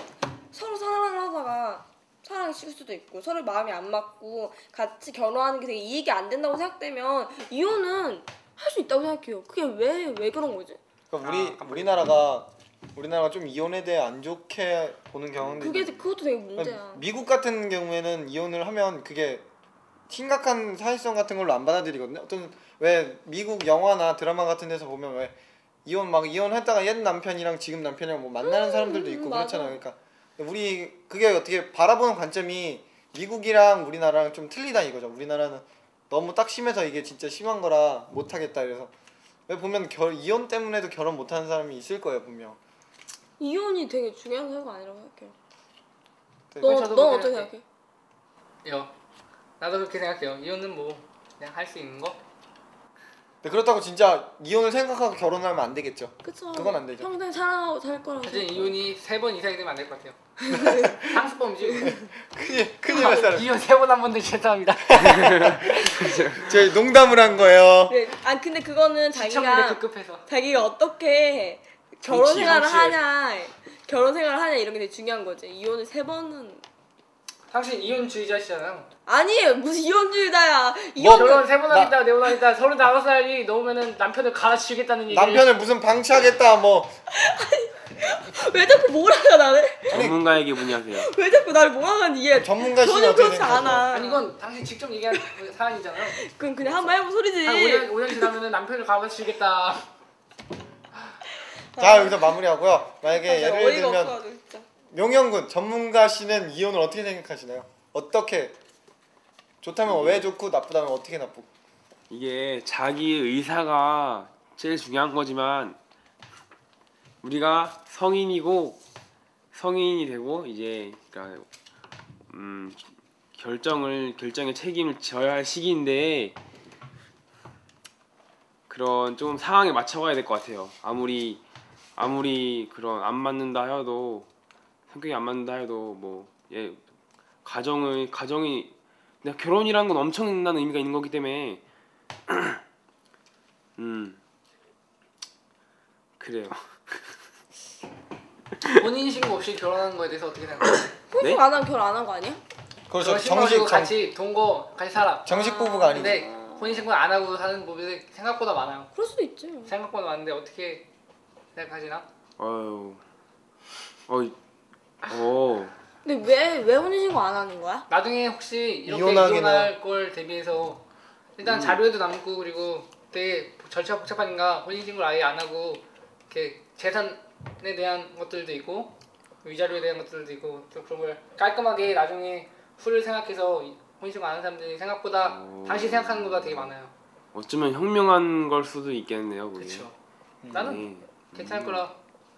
서로 사랑을 하다가 사랑이 식을 수도 있고 서로 마음이 안 맞고 같이 결혼하는 게 되게 이익이 안 된다고 생각되면 이혼은 할 수 있다고 생각해요. 그게 왜 왜 그런 거지? 그러니까 우리 우리나라가 우리나라가 좀 이혼에 대해 안 좋게 보는 경우도 그게 그것도 되게 문제야. 미국 같은 경우에는 이혼을 하면 그게 심각한 사회성 같은 걸로 안 받아들이거든요. 어떤 왜 미국 영화나 드라마 같은 데서 보면 왜 이혼 막 이혼했다가 옛 남편이랑 지금 남편이랑 뭐 만나는 사람들도 있고 음. 그렇잖아요. 그러니까 우리 그게 어떻게 바라보는 관점이 미국이랑 우리나라랑 좀 틀리다 이거죠. 우리나라는 너무 딱 심해서 이게 진짜 심한 거라 못 하겠다 이래서 왜 보면 결 이혼 때문에도 결혼 못 하는 사람이 있을 거예요 분명. 이혼이 되게 중요한 사유가 아니라고 생각해요. 네. 너, 그렇게 어떻게 생각해. 요 나도 그렇게 생각해요. 이혼은 뭐 그냥 할 수 있는 거. 네, 그렇다고 진짜 이혼을 생각하고 결혼하면 안 되겠죠. 그쵸? 그건 안 되죠. 평생 사랑하고 살 거라고. 사실 생각해요. 이혼이 세 번 이상이 되면 안 될 것 같아요. 상습범이지. 큰일 큰일 날 사람. 이혼 세 번 한 번들 죄송합니다. 저희 농담을 한 거예요. 네. 아 근데 그거는 시청률이 자기가 급급해서. 자기가 어떻게 결혼 생활을. 하냐 결혼 생활을 하냐 이런 게 되게 중요한 거지 이혼을 세 번은 당신 이혼주의자시잖아요. 아니 무슨 이혼주의자야. 뭐 이혼 결혼 세번 나- 하겠다, 네번 하겠다, 서른 다섯 살이 넘으면은 남편을 갈아치우겠다는 얘기. 남편을 무슨 방치하겠다 뭐왜 자꾸 몰아가 나를? 전문가에게 문의하세요. 왜 자꾸 나를 몰아가는 이해 전문가시면 전혀 그렇지? 않아. 아니 이건 당신 직접 얘기한 사안이잖아요. 그럼 그냥 한번 해본 소리지. 한 5년 5년 지나면은 남편을 갈아치우겠다. 자 여기서 마무리하고요. 만약에 아, 예를 들면. 용영군 전문가 씨는 이혼을 어떻게 생각하시나요? 어떻게 좋다면 왜 좋고 나쁘다면 어떻게 나쁘고? 이게 자기 의사가 제일 중요한 거지만 우리가 성인이고 성인이 되고 이제 그러니까 음 결정을 결정의 책임을 져야 할 시기인데 그런 좀 상황에 맞춰가야 될 것 같아요. 아무리 아무리 그런 안 맞는다 해도 성격이 안 맞는다 해도 뭐예 가정을 가정이 근데 결혼이란 건 엄청난 의미가 있는 거기 때문에 음 그래요. 본인 신고 없이 결혼하는 거에 대해서 어떻게 생각하세요? 혼수 네? 안 하면 결혼 안 한 거 아니야? 그렇죠. 신고하고 정식 정, 같이 동거 같이 살아. 정식 부부가 아니고 근데 혼인 신고 안 하고 사는 법이 생각보다 많아요. 그럴 수도 있지. 생각보다 많은데 어떻게 생각하시나? 어유 어이 어 근데 왜 왜 혼인 신고 안 하는 거야? 나중에 혹시 이렇게 이혼하기는- 이혼할 걸 대비해서 일단 음. 자료에도 남고 그리고 되게 절차 복잡하니까 혼인 신고를 아예 안 하고 이렇게 재산에 대한 것들도 있고 위자료에 대한 것들도 있고 또 그런 걸 깔끔하게 나중에 후를 생각해서 이- 혼인 신고 안 하는 사람들이 생각보다 오. 당시 생각하는 것보다 되게 많아요. 어쩌면 현명한 걸 수도 있겠네요. 그게. 그렇죠. 음. 나는 네. 괜찮을 거라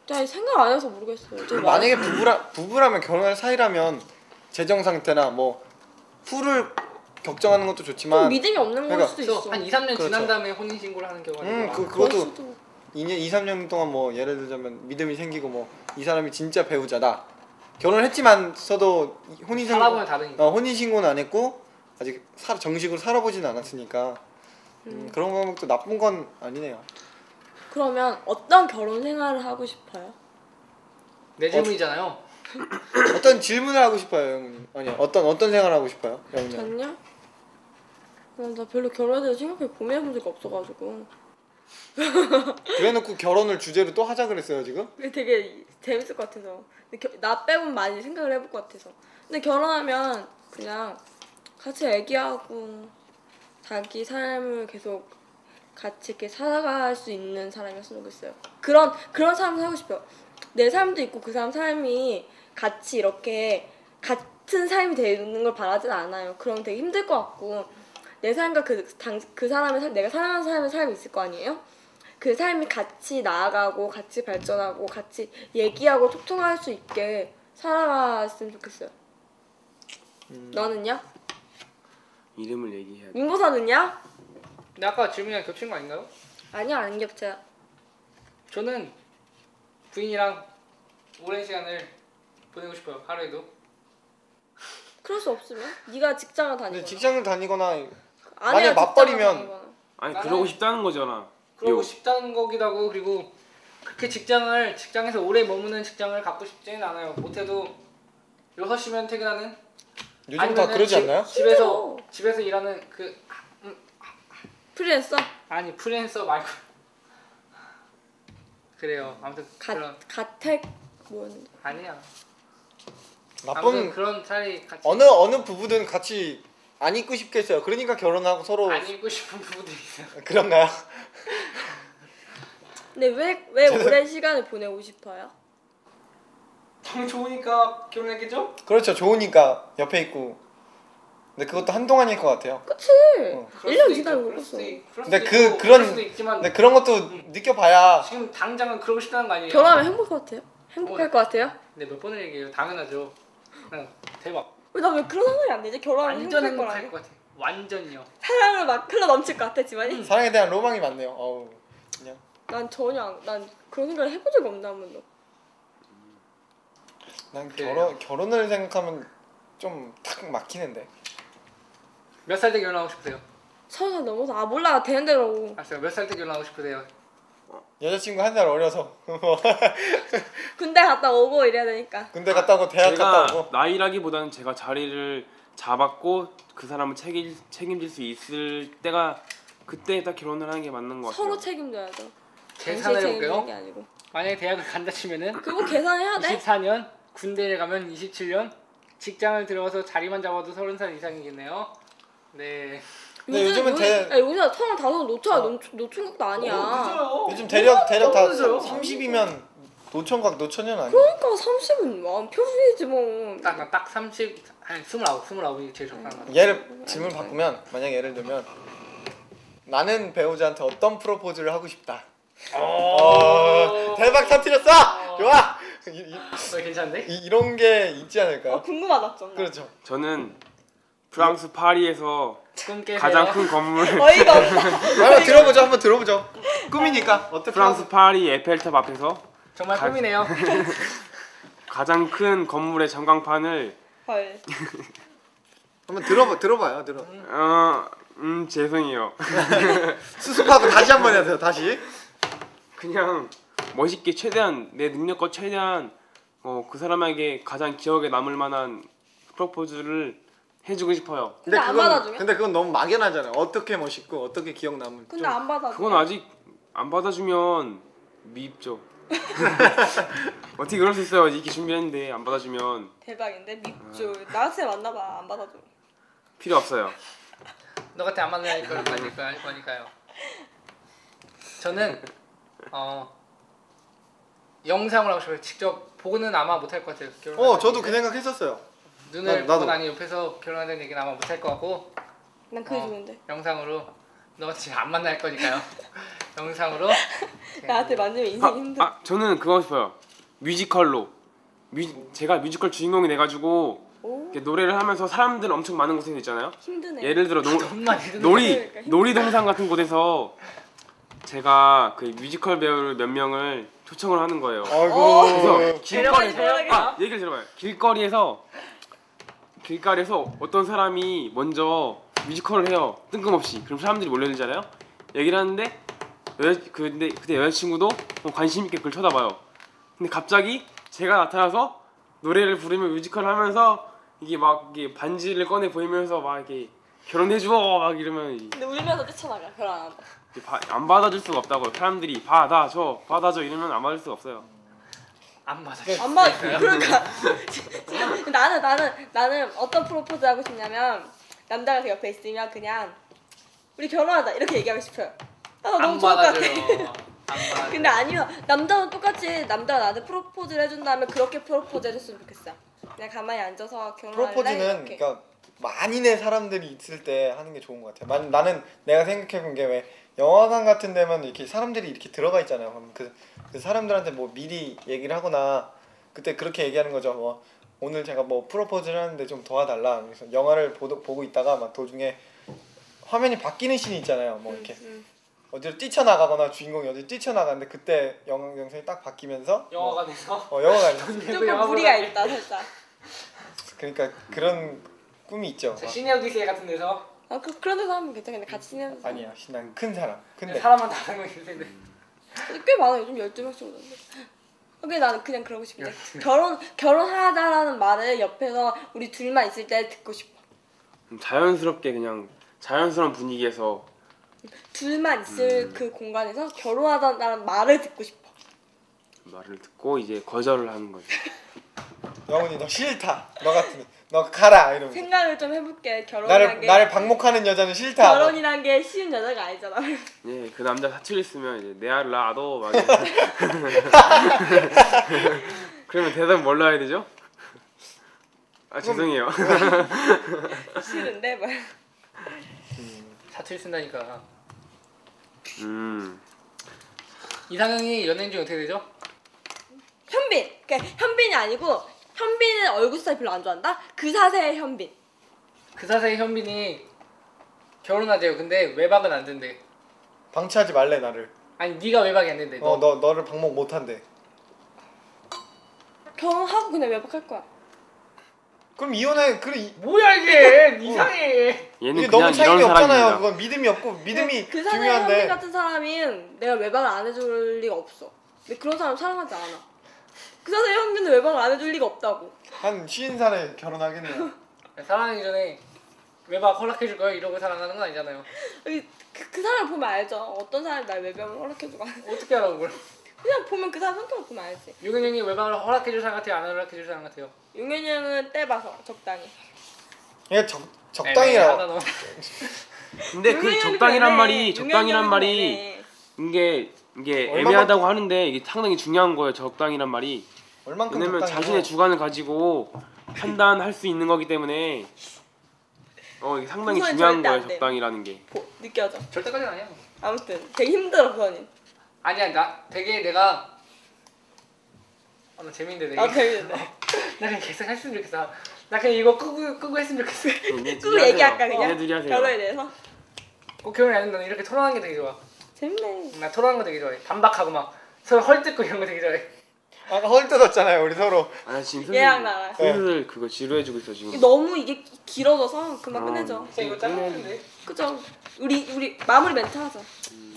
자 생각 안 해서 모르겠어요. 저 만약에 부부라 부부라면 결혼할 사이라면 재정 상태나 뭐 후를 걱정하는 것도 좀 좋지만 믿음이 없는 걸 그러니까 수도 있어. 한 2, 3년 그렇죠. 지난 다음에 혼인 신고를 하는 경우가 음. 그 그럴 그것도 수도 2년 2, 3년 동안 뭐 예를 들자면 믿음이 생기고 뭐 이 사람이 진짜 배우자다. 결혼을 했지만서도 혼인 살아보면 신고 다르니까. 어, 혼인 신고는 안 했고 아직 사, 정식으로 살아보진 않았으니까 음, 그런 거면 나쁜 건 아니네요. 그러면 어떤 결혼 생활을 하고 싶어요? 내 질문이잖아요. 어떤 질문을 하고 싶어요, 영훈님? 아니 어떤 어떤 생활을 하고 싶어요, 영훈님? 전요? 어, 나 별로 결혼에 대해서 생각해 고민해본 적이 없어가지고 그래놓고 결혼을 주제로 또 하자 그랬어요 지금? 그게 되게 재밌을 것 같아서 근데 겨- 나 빼곤 많이 생각을 해볼 것 같아서 근데 결혼하면 그냥 같이 애기하고 자기 삶을 계속 같이 이렇게 살아갈 수 있는 사람이었으면 좋겠어요 그런 그런 사람 살고 싶어요 내 삶도 있고 그 사람 삶이 같이 이렇게 같은 삶이 되는 걸 바라진 않아요 그럼 되게 힘들 것 같고 내 삶과 그, 당, 그 사람의 삶, 내가 사랑하는 사람의 삶이 있을 거 아니에요? 그 삶이 같이 나아가고 같이 발전하고 같이 얘기하고 소통할 수 있게 살아갔으면 좋겠어요. 너는요? 이름을 얘기해야 돼. 민보사는요? 근데 아까 질문이랑 겹친 거 아닌가요? 아니요 안 겹쳐요. 저는 부인이랑 오랜 시간을 보내고 싶어요. 하루에도. 그럴 수 없으면 네가 직장을 다니거나 근데 직장을 다니거나 아내가 만약 직장을 맞벌이면 다니거나. 아니 나는- 그러고 싶다는 거잖아. 그러고 요. 싶다는 거기도 하고 그리고 그렇게 직장을 직장에서 오래 머무는 직장을 갖고 싶지는 않아요. 못해도 6시면 퇴근하는 요즘 다 아니면은 그러지 집- 않나요? 집에서 집에서 일하는 그 프리랜서 아니 프리랜서 말고 그래요. 아무튼 가, 그런 가택 뭐였는데 아니야. 아무튼 나쁜 그런 차라리 같이 어느 어느 부부든 같이 안 있고 싶겠어요. 그러니까 결혼하고 서로 안 입고 싶은 부부들이 있어요. 그런가요? 근데 왜 왜 오랜 시간을 보내고 싶어요? 당 좋으니까 결혼했겠죠? 그렇죠. 좋으니까 옆에 있고. 근데 그것도 한동안일 것 같아요. 그치 어. 그럴 1년 수도 지나면 있죠. 그럴 그랬어 근데 그- 있고, 그런- 근데 그런 것도 느껴봐야 지금 당장은 그러고 싶다는 거 아니에요? 결혼하면 행복할 것 같아요? 행복할 것 같아요? 근데 몇 번을 얘기해요? 당연하죠. 그냥 대박. 왜나왜 그런 상상이 안 되지? 결혼하면 완전 행복할 행복할 것 같아. 완전요. 사랑을 막 흘러 넘칠 것 같아 집안이? 사랑에 대한 로망이 많네요. 어우. 그냥 난 전혀 안, 난 그런 생각을 해본 적이 없나 한 번도. 난 그래요. 결혼 결혼을 생각하면 좀 탁 막히는데. 몇 살 때 결혼하고 싶으세요? 서른 살 넘어서 아 몰라 되는 대로 알았어요. 몇 살 때 결혼하고 싶으세요? 여자친구 한 살 어려서 뭐 군대 갔다 오고 이래야 되니까. 군대 갔다 오고 대학 제가 갔다 오고 나이라기보다는 제가 자리를 잡았고 그 사람을 책임 책임질 수 있을 때가 그때 딱 결혼을 하는 게 맞는 것 같아요. 서로 책임져야죠. 계산을 당신이 책임지는 해볼게요. 게 아니고. 만약에 대학을 간다 치면은 그거 계산해야 돼? 24년 군대를 가면 27년 직장을 들어가서 자리만 잡아도 30살 이상이겠네요. 네. 근데 요즘은 요즘, 대- 야, 요즘 서른 다섯 노처 노 노총각도 아니야. 요즘 대략 대략 다 그죠? 30이면 노총각 노처녀 아니야? 그러니까 30은 완 표준이지 뭐. 딱딱 30, 아니 29, 29이 제일 적당한 것 같아. 얘를 질문 바꾸면 만약 예를 들면 나는 배우자한테 어떤 프로포즈를 하고 싶다. 어, 대박 터뜨렸어. 좋아. 이, 이, 어, 괜찮은데? 이, 이런 게 있지 어, 않을까요? 궁금하다 좀. 그렇죠. 저는 프랑스 파리에서 꿈 깨세요. 가장 큰 건물 어이가 없다. 한번 들어보죠. 한번 들어보죠. 꿈이니까 어때? 프랑스 파리 에펠탑 앞에서 정말 가- 꿈이네요. 가장 큰 건물의 전광판을 헐. 한번 들어봐 들어봐요. 들어. 어, 음 죄송해요. 수습하고 다시 한 번 해야 돼요. 다시. 그냥 멋있게 최대한 내 능력과 최대한 어, 그 사람에게 가장 기억에 남을 만한 프로포즈를 해주고 싶어요. 근데 안 받아주면? 근데 그건 너무 막연하잖아요. 어떻게 멋있고 어떻게 기억 남을. 근데 안 받아. 그건 아직 안 받아주면 미입죠. 어떻게 그럴 수 있어요? 이렇게 준비했는데 안 받아주면 대박인데 밉죠. 나한테 만나봐 안 받아줘. 필요 없어요. 너 같아 안 만날 거니까 할 거니까요. 저는 어 영상을 하고 싶어요. 직접 보고는 아마 못할 것 같아요. 어, 저도 그. 생각했었어요. 눈을 나- 나도. 보고 나니 옆에서 결혼하는 얘기는 아마 못할 것 같고 난 그게 어, 좋은데. 영상으로 너 지금 안 만날 거니까요. 영상으로 나한테 만지면 인생 아, 힘들어. 아 저는 그거 싶어요. 뮤지컬로 뮤, 제가 뮤지컬 주인공이 돼 가지고 오 이렇게 노래를 하면서 사람들 엄청 많은 곳에 있잖아요. 힘드네. 예를 들어 노, 있는 놀이 그러니까 힘들어. 놀이동산 같은 곳에서 제가 그 뮤지컬 배우를 몇 명을 초청을 하는 거예요. 아이고. 그래서 길거리 데려가야겠다. 아, 얘기를 들어봐요. 길거리에서 길거리에서 어떤 사람이 먼저 뮤지컬을 해요. 뜬금없이. 그럼 사람들이 몰려들잖아요. 얘기를 하는데 여자 근데 그때 여자친구도 어, 관심 있게 그걸 쳐다봐요. 근데 갑자기 제가 나타나서 노래를 부르며 뮤지컬을 하면서 이게 막 이게 반지를 꺼내 보이면서 막 이렇게 결혼해줘 막 이러면 이제 근데 울면서 뛰쳐나가 결혼 안 한다. 바- 안 받아줄 수가 없다고요. 사람들이 받아줘 받아줘 이러면 안 받을 수가 없어요. 안 받아. 안 받. 그러니까 지금 나는 나는 나는 어떤 프로포즈 하고 싶냐면 남자가 그 옆에 있으면 그냥 우리 결혼하자 이렇게 얘기하고 싶어요. 아, 너무 안 좋을 것 같아. 근데 아니면 남자도 똑같이 남자가 나한테 프로포즈를 해준다면 그렇게 프로포즈 해줬으면 좋겠어. 그냥 가만히 앉아서 결혼할래 프로포즈는 이렇게. 그러니까 많이의 사람들이 있을 때 하는 게 좋은 것 같아요. 만, 나는 내가 생각해 본 게왜 영화관 같은 데면 이렇게 사람들이 이렇게 들어가 있잖아요. 그럼 그, 그 사람들한테 뭐 미리 얘기를 하거나 그때 그렇게 얘기하는 거죠. 뭐 오늘 제가 뭐 프로포즈를 하는데 좀 도와달라. 그래서 영화를 보도, 보고 있다가 막 도중에 화면이 바뀌는 씬이 있잖아요. 뭐 이렇게 음. 어디로 뛰쳐나가거나 주인공이 어디 뛰쳐나가는데 그때 영, 영상이 딱 바뀌면서 영화관에서 어, 어 영화관에서 조금 무리가 있다 살짝. 그러니까 그런 꿈이 있죠. 저 시내 오디세이 같은 데서 아 그, 그런 데서 하면. 근데 같이 지내면서. 아니야, 난 큰 사람. 근데 사람만 다른 거 있는데 꽤 많아 요즘 12명씩 오는데 그게 나는 그냥 그러고 싶은데 야, 결혼 결혼하자라는 말을 옆에서 우리 둘만 있을 때 듣고 싶어 좀 자연스럽게 그냥 자연스러운 분위기에서 둘만 있을 그 공간에서 결혼하자라는 말을 듣고 싶어 말을 듣고 이제 거절을 하는 거죠. 영훈이 너 싫다. 너 같은 너 가라 이러면서. 생각을 좀 해볼게 결혼이란 나를 게 나를 방목하는 여자는 싫다. 결혼이란 게 쉬운 여자가 아니잖아 예, 그 남자 사출 있으면 이제 내 알을 낳아도 막 이렇게. 그러면 대답 뭘로 해야 되죠? 아 죄송해요. 싫은데 뭐. 말 사투리 쓴다니까 음, 이상형이 연예인 중에 어떻게 되죠? 현빈 그러니까 현빈이 아니고 현빈은 얼굴 스타일 별로 안 좋아한다 그 사세의 현빈 그 사세의 현빈이 결혼하재요 근데 외박은 안 된대 방치하지 말래 나를. 아니 네가 외박이 안 된대 어너너 너를 방목 못 한대. 결혼하고 그냥 외박할 거야 그럼 이혼해 그래 이- 뭐야 이게 이상해. 얘는 이게 그냥 너무 이런 차이가 없잖아요. 사람입니다. 그건 믿음이 없고 믿음이 그 사람의 현빈 중요한데 같은 사람이 내가 외박을 안 해줄 리가 없어. 근데 그런 사람 사랑하지 않아. 그 사람의 현빈은 외박을 안 해줄 리가 없다고. 한 쉬인 살에 결혼하겠네요. 사랑하기 전에 외박 허락해줄 거야 이러고 사랑하는 건 아니잖아요. 그, 그, 그 사람 보면 알죠. 어떤 사람이 날 외박을 허락해주고 안- 어떻게 알아 그걸? 그냥 보면 그 사람 성격을 보면 알지. 유근 형이 외박을 허락해줄 사람 같아요? 안 허락해줄 사람 같아요? 용현이 형은 떼봐서 적당히. 이게 적 적당히라 애매하다, 너. 근데 그 용현이 적당이란 그래. 말이 용현이 적당이란 말이 그래. 이게 이게 애매하다고 하는데 이게 상당히 중요한 거예요. 적당이란 말이. 얼만큼 왜냐면 자신의 주관을 가지고 판단할 수 있는 거기 때문에 어 이게 상당히 중요한 절대 안 거예요. 돼. 적당이라는 게. 보, 느껴져. 절대까지는 아니야. 아무튼 되게 힘들어 그거는. 아니야 나 되게 내가 아, 나 재밌는데 되게 나 재밌는데. 나 그냥 계속 했으면 좋겠어 나 그냥 이거 끄고 끄고 했으면 좋겠어 끄고 얘기할까 그냥. 하세요. 결혼에 대해서. 꼭 결혼이 안 된다는 이렇게 토론하는 게 되게 좋아 재밌네. 나 토론하는 거 되게 좋아해 반박하고 막 서로 헐뜯고 이런 거 되게 좋아해 아까 헐 뜯었잖아요 우리 서로. 아 지금 얘랑 슬슬 나랑. 슬슬 그거 지루해지고 있어 지금. 너무 이게 길어져서 그만 어. 끝내죠. 진짜 이거 짱나는데 그죠? 우리 우리 마무리 멘트 하자.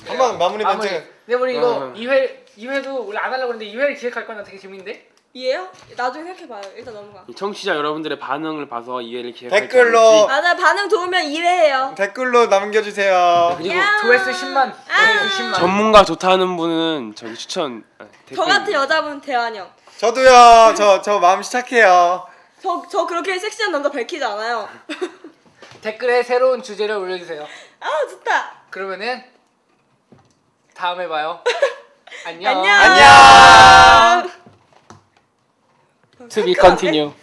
한번 마무리 멘트. 근데 우리 이거 어. 2회 2회 2회도 원래 안 하려고 했는데 2회를 기획할 거나 되게 재밌는데 이해요? 나중에 생각해봐요. 일단 넘어가. 이 청취자 여러분들의 반응을 봐서 이해를 기획할지 댓글로. 맞아 반응 좋으면 2회해요. 댓글로 남겨주세요. 그리고 야. 조회수 10만 조회수 10만 전문가 좋다는 분은 저기 추천 아, 저 댓글 같은 여자분 대환영. 저도요. 저 저 마음 시작해요. 저, 저 그렇게 섹시한 남자 밝히지 않아요. 댓글에 새로운 주제를 올려주세요 아 좋다. 그러면은 다음에 봐요 안녕 안녕. 안녕. To be continue.